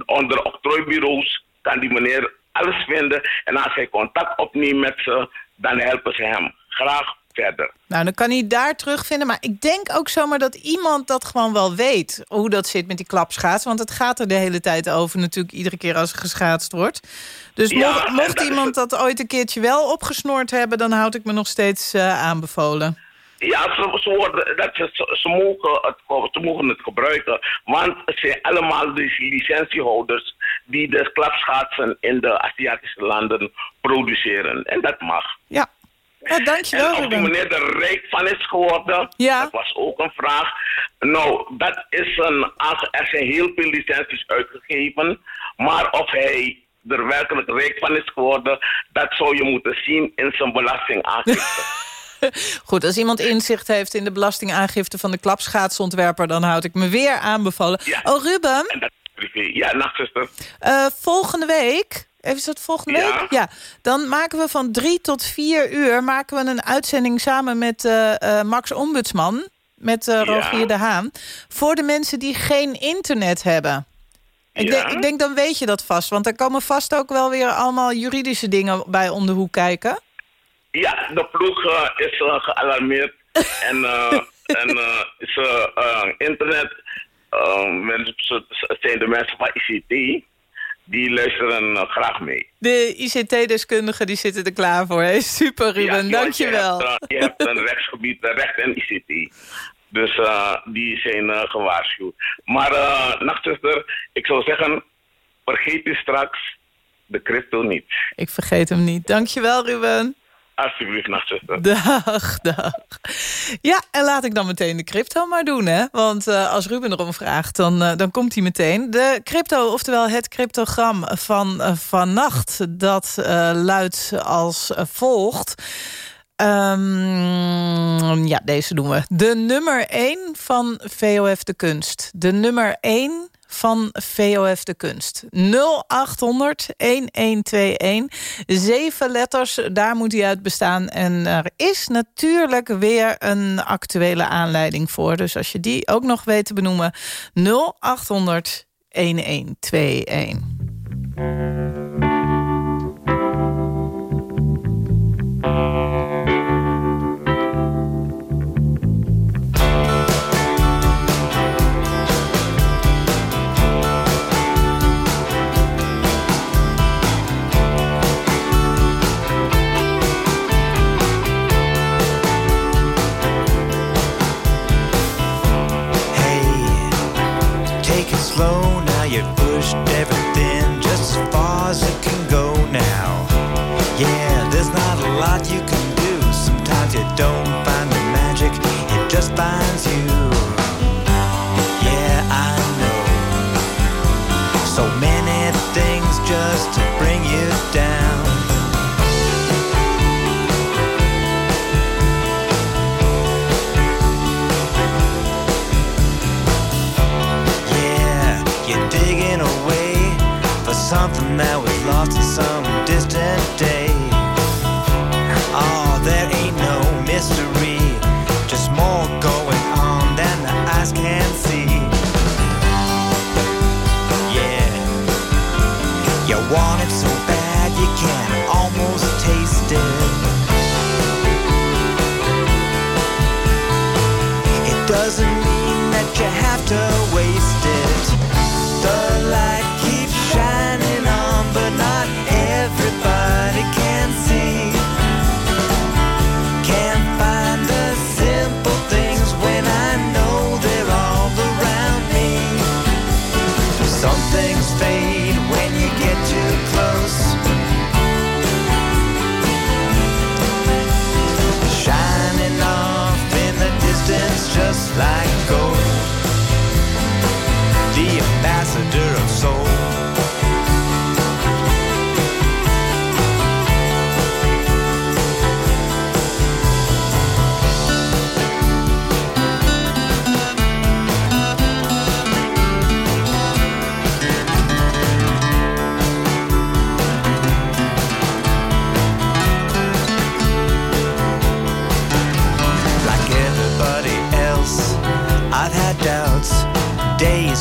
Onder octrooibureaus kan die meneer alles vinden. En als hij contact opneemt met ze, dan helpen ze hem graag verder. Nou, dan kan hij daar terugvinden. Maar ik denk ook zomaar dat iemand dat gewoon wel weet. Hoe dat zit met die klapschaats. Want het gaat er de hele tijd over natuurlijk. Iedere keer als er geschaatst wordt. Dus Ja, mocht, mocht dat iemand dat ooit een keertje wel opgesnoord hebben... dan houd ik me nog steeds eh, aanbevolen. Ja, ze, ze, worden, dat ze, ze, ze mogen het, ze mogen het gebruiken. Want het zijn allemaal de licentiehouders die de klapschaatsen in de Aziatische landen produceren. En dat mag. Ja, ja dankjewel, En of die meneer er rijk van is geworden, Ja. dat was ook een vraag. Nou, dat is een, er zijn heel veel licenties uitgegeven. Maar of hij er werkelijk rijk van is geworden, dat zou je moeten zien in zijn belastingaangifte. Goed, als iemand inzicht heeft in de belastingaangifte van de klapschaatsontwerper... dan houd ik me weer aanbevolen. Ja. Oh, Ruben. Ja, nachtzuster. Uh, volgende week, even dat volgende Ja. week? Ja. Dan maken we van drie tot vier uur maken we een uitzending samen met eh, eh, Max Ombudsman. Met eh, Rogier de Haan. Voor de mensen die geen internet hebben. Ik, Ja. denk, ik denk, dan weet je dat vast. Want er komen vast ook wel weer allemaal juridische dingen bij om de hoek kijken. Ja, de ploeg is gealarmeerd. en en is, internet, mensen, zijn de mensen van ICT, die luisteren eh, graag mee. De ICT-deskundigen die zitten er klaar voor. Hè? Super, Ruben. Ja, Dankjewel. Je hebt, je hebt een rechtsgebied, eh, recht en ICT. Dus eh, die zijn gewaarschuwd. Maar eh nachtzuster, ik zou zeggen, vergeet u straks de crypto niet. Ik vergeet hem niet. Dankjewel, Ruben. Alsjeblieft, nachtzuster. Dag, dag. Ja, en laat ik dan meteen de crypto maar doen, hè? Want eh, als Ruben erom vraagt, dan, eh, dan komt hij meteen. De crypto, oftewel het cryptogram van eh, vannacht... dat luidt als volgt... Ehm, ja, deze doen we. De nummer 1 van VOF de Kunst. De nummer 1 van VOF de Kunst. 0800 1121. Zeven letters, daar moet hij uit bestaan. En er is natuurlijk weer een actuele aanleiding voor. Dus als je die ook nog weet te benoemen... 0800 1121. Slow now, you've pushed everything just as far as it can go now. Yeah, there's not a lot you can do. Sometimes you don't find the magic, it just finds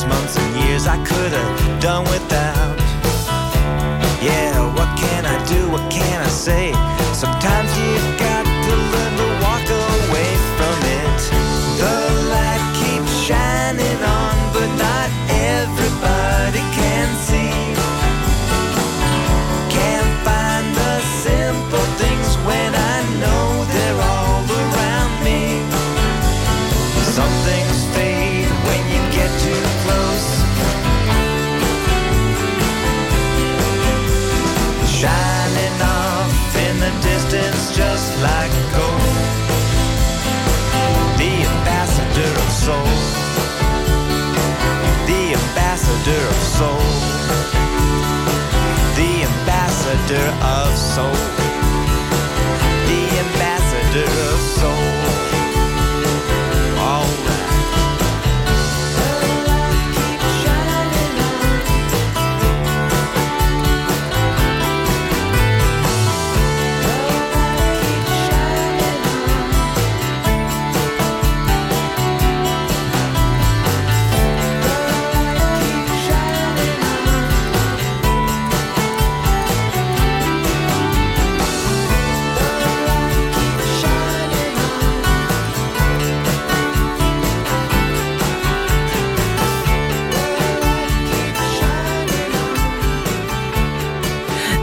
months, and years I could have done without. Ambassador of soul. The ambassador of soul.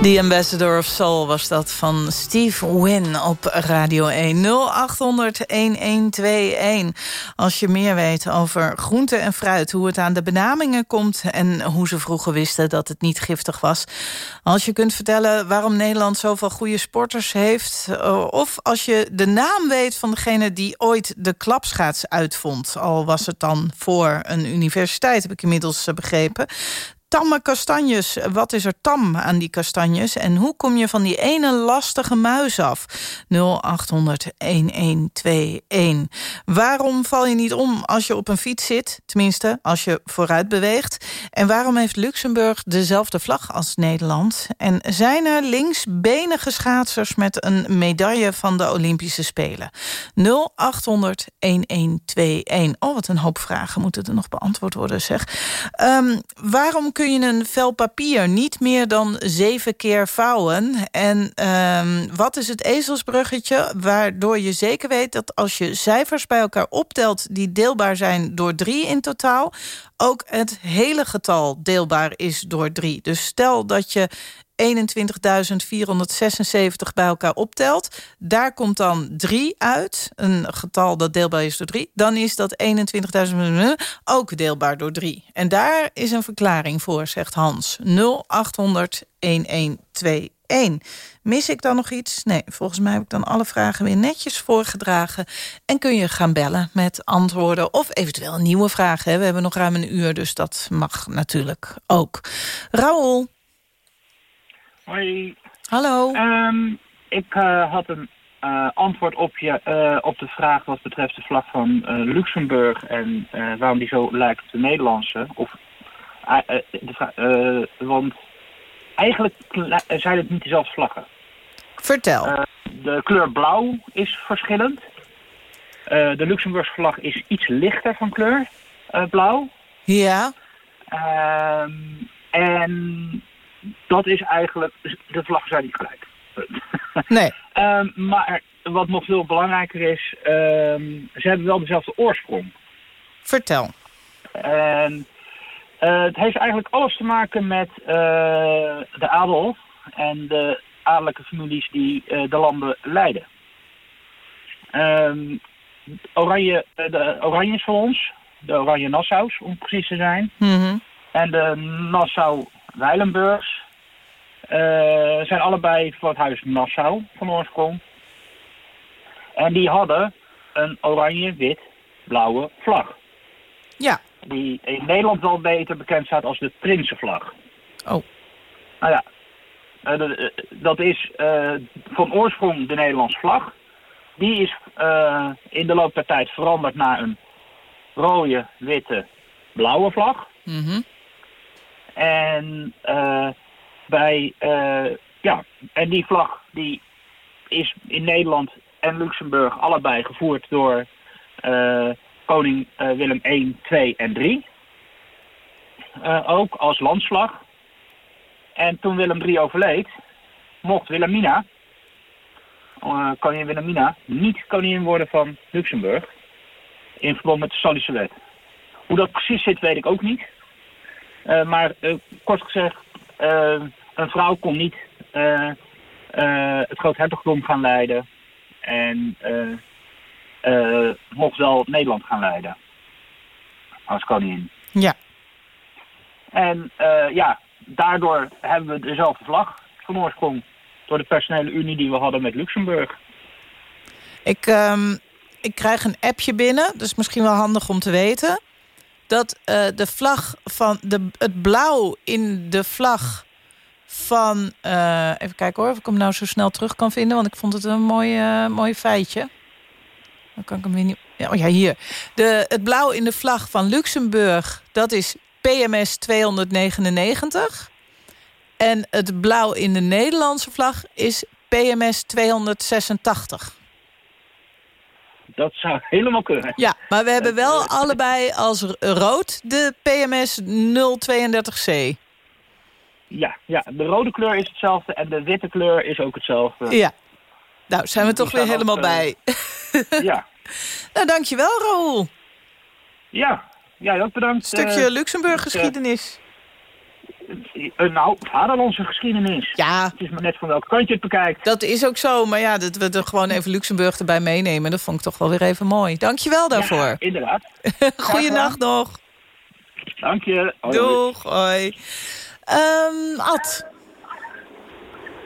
The Ambassador of Soul was dat van Steve Wynn op Radio 1. 0800-1121. Als je meer weet over groente en fruit... hoe het aan de benamingen komt... en hoe ze vroeger wisten dat het niet giftig was. Als je kunt vertellen waarom Nederland zoveel goede sporters heeft... Eh, of als je de naam weet van degene die ooit de klapschaats uitvond... al was het dan voor een universiteit, heb ik inmiddels eh, begrepen tamme kastanjes. Wat is er tam aan die kastanjes? En hoe kom je van die ene lastige muis af? 0800-1121. Waarom val je niet om als je op een fiets zit? Tenminste, als je vooruit beweegt. En waarom heeft Luxemburg dezelfde vlag als Nederland? En zijn er linksbenige schaatsers met een medaille van de Olympische Spelen? 0800-1121. Oh, wat een hoop vragen moeten er nog beantwoord worden, zeg. Um, waarom kun je een vel papier niet meer dan zeven keer vouwen. En um, wat is het ezelsbruggetje waardoor je zeker weet... dat als je cijfers bij elkaar optelt die deelbaar zijn door drie in totaal... ook het hele getal deelbaar is door drie. Dus stel dat je 21.476 bij elkaar optelt. Daar komt dan 3 uit, een getal dat deelbaar is door 3. Dan is dat 21.000 ook deelbaar door 3. En daar is een verklaring voor, zegt Hans. 0800 1121. Mis ik dan nog iets? Nee, volgens mij heb ik dan alle vragen weer netjes voorgedragen. En kun je gaan bellen met antwoorden of eventueel nieuwe vragen. We hebben nog ruim een uur, dus dat mag natuurlijk ook. Raoul. Hoi. Hallo. Um, ik uh, had een uh, antwoord op, je, uh, op de vraag wat betreft de vlag van Luxemburg... en waarom die zo lijkt op de Nederlandse. Of, de want eigenlijk zijn het niet dezelfde vlaggen. Vertel. de kleur blauw is verschillend. de Luxemburgse vlag is iets lichter van kleur, blauw. Ja. Ehm, en dat is eigenlijk, de vlaggen zijn niet gelijk. Nee. um, maar wat nog veel belangrijker is, um, ze hebben wel dezelfde oorsprong. Vertel. En uh, het heeft eigenlijk alles te maken met uh, de adel en de adellijke families die uh, de landen leiden. Um, oranje, de Oranjes van ons, de Oranje Nassau's om precies te zijn. Mm -hmm. En de Nassau Weilenburgs uh, zijn allebei van het huis Nassau van oorsprong. En die hadden een oranje, wit, blauwe vlag. Ja. Die in Nederland wel beter bekend staat als de Prinsenvlag. Oh. Nou ja, uh, de, dat is uh, van oorsprong de Nederlandse vlag. Die is in de loop der tijd veranderd naar een rode, witte, blauwe vlag. Mm -hmm. En uh, bij, uh, ja, en die vlag die is in Nederland en Luxemburg allebei gevoerd door uh, koning Willem I, 2 en 3. ook als landsvlag. En toen Willem III overleed, mocht Wilhelmina, koningin Wilhelmina, niet koningin worden van Luxemburg. In verband met de. Hoe dat precies zit, weet ik ook niet. Uh, maar uh, kort gezegd, uh, een vrouw kon niet het groothertogdom gaan leiden. En mocht wel Nederland gaan leiden. Als koningin. Ja. En ja, daardoor hebben we dezelfde vlag van oorsprong. Door de personele unie die we hadden met Luxemburg. Ik, um, ik krijg een appje binnen, dus misschien wel handig om te weten dat uh, de vlag van de, het blauw in de vlag van... Uh, even kijken hoor, of ik hem nou zo snel terug kan vinden... want ik vond het een mooi, uh, mooi feitje. Dan kan ik hem weer niet... Oh ja, hier. De, het blauw in de vlag van Luxemburg, dat is PMS 299. En het blauw in de Nederlandse vlag is PMS 286. Dat zou helemaal kunnen. Ja, maar we hebben wel allebei als rood de PMS 032C. Ja, ja, de rode kleur is hetzelfde en de witte kleur is ook hetzelfde. Ja. Nou, zijn we toch weer helemaal ook, bij. ja. nou, dankjewel, Raoul. Ja, jij ook bedankt. Stukje uh, Luxemburg geschiedenis. Uh, nou, vaderlandse geschiedenis. Ja. Het is maar net van welk kant je het bekijkt. Dat is ook zo, maar ja, dat we er gewoon even Luxemburg erbij meenemen... dat vond ik toch wel weer even mooi. Dank je wel daarvoor. Ja, inderdaad. Goeienacht nog. Dank je. Hoi, Doeg, hoi. Um, Ad.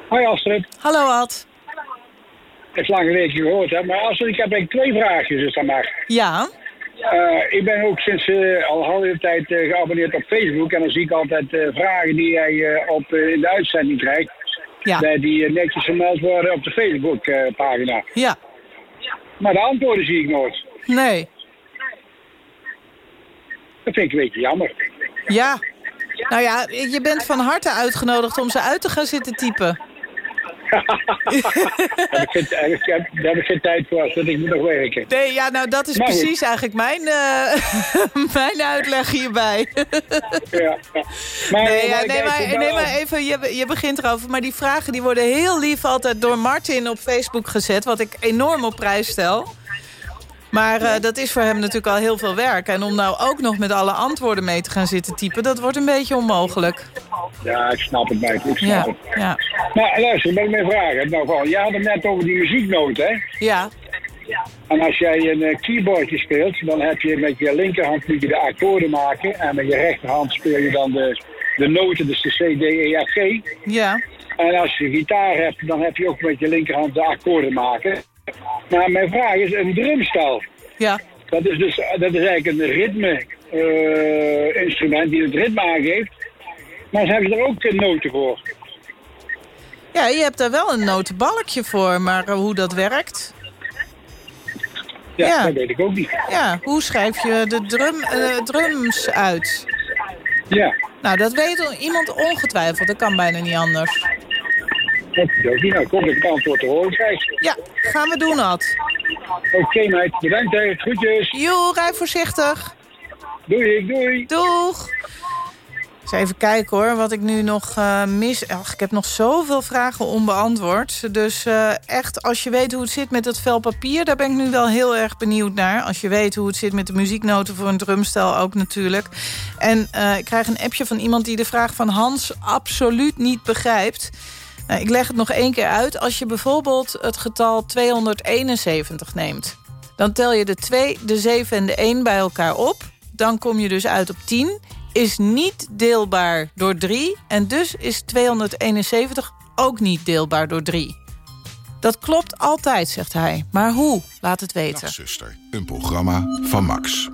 Hoi Astrid. Hallo Ad. Het is lang geleden gehoord, hè? maar Astrid, ik heb eigenlijk twee vraagjes, als dat mag. Ja. Uh, ik ben ook sinds uh, al een halve tijd uh, geabonneerd op Facebook. En dan zie ik altijd vragen die jij op, in de uitzending krijgt. Ja. Die netjes gemeld worden op de Facebook-pagina. ja. Maar de antwoorden zie ik nooit. Nee. Dat vind ik een beetje jammer. Ja. Nou ja, je bent van harte uitgenodigd om ze uit te gaan zitten typen. Daar, heb ik daar heb ik geen tijd voor, dat ik moet nog werken. Nee, ja, nou dat is Maar precies goed. eigenlijk mijn, uh, mijn uitleg hierbij. ja, ja. Maar, nee, ja, maar nee, maar, nee, maar even, je, je begint erover. Maar die vragen die worden heel lief altijd door Martin op Facebook gezet. Wat ik enorm op prijs stel. Maar eh, dat is voor hem natuurlijk al heel veel werk. En om nou ook nog met alle antwoorden mee te gaan zitten typen... dat wordt een beetje onmogelijk. Ja, ik snap het, meid. Ik snap Ja, het. ja. Maar luister, ben ik mijn vraag. heb. Nou, je had het net over die muzieknoot, hè? Ja. En als jij een eh, keyboardje speelt, dan heb je met je linkerhand moet je de akkoorden maken. En met je rechterhand speel je dan de, de noten, dus de C, D, E, F, G. Ja. En als je gitaar hebt, dan heb je ook met je linkerhand de akkoorden maken. Maar mijn vraag is een drumstel. Ja. Dat is dus dat is eigenlijk een ritme-instrument die het ritme aangeeft. Maar ze hebben er ook eh, noten voor. Ja, je hebt daar wel een notenbalkje voor. Maar eh, hoe dat werkt... Ja, Ja. dat weet ik ook niet. Ja, hoe schrijf je de drum, eh, drums uit? Ja. Nou, dat weet iemand ongetwijfeld. Dat kan bijna niet anders. Oké, nou, ik dat het antwoord te horen krijg. Ja, gaan we doen, Ad. Oké, meid. Bedankt, hè. Groetjes. Joe, rij voorzichtig. Doei, doei. Doeg. Eens even kijken hoor, wat ik nu nog eh, mis. Ach, ik heb nog zoveel vragen onbeantwoord. Dus eh, echt, als je weet hoe het zit met het vel papier... daar ben ik nu wel heel erg benieuwd naar. Als je weet hoe het zit met de muzieknoten voor een drumstel ook natuurlijk. En eh, ik krijg een appje van iemand die de vraag van Hans absoluut niet begrijpt. Nou, ik leg het nog één keer uit. Als je bijvoorbeeld het getal 271 neemt... dan tel je de 2, de 7 en de 1 bij elkaar op. Dan kom je dus uit op 10. Is niet deelbaar door 3. En dus is 271 ook niet deelbaar door 3. Dat klopt altijd, zegt hij. Maar hoe? Laat het weten. Nachtzuster, een programma van Max.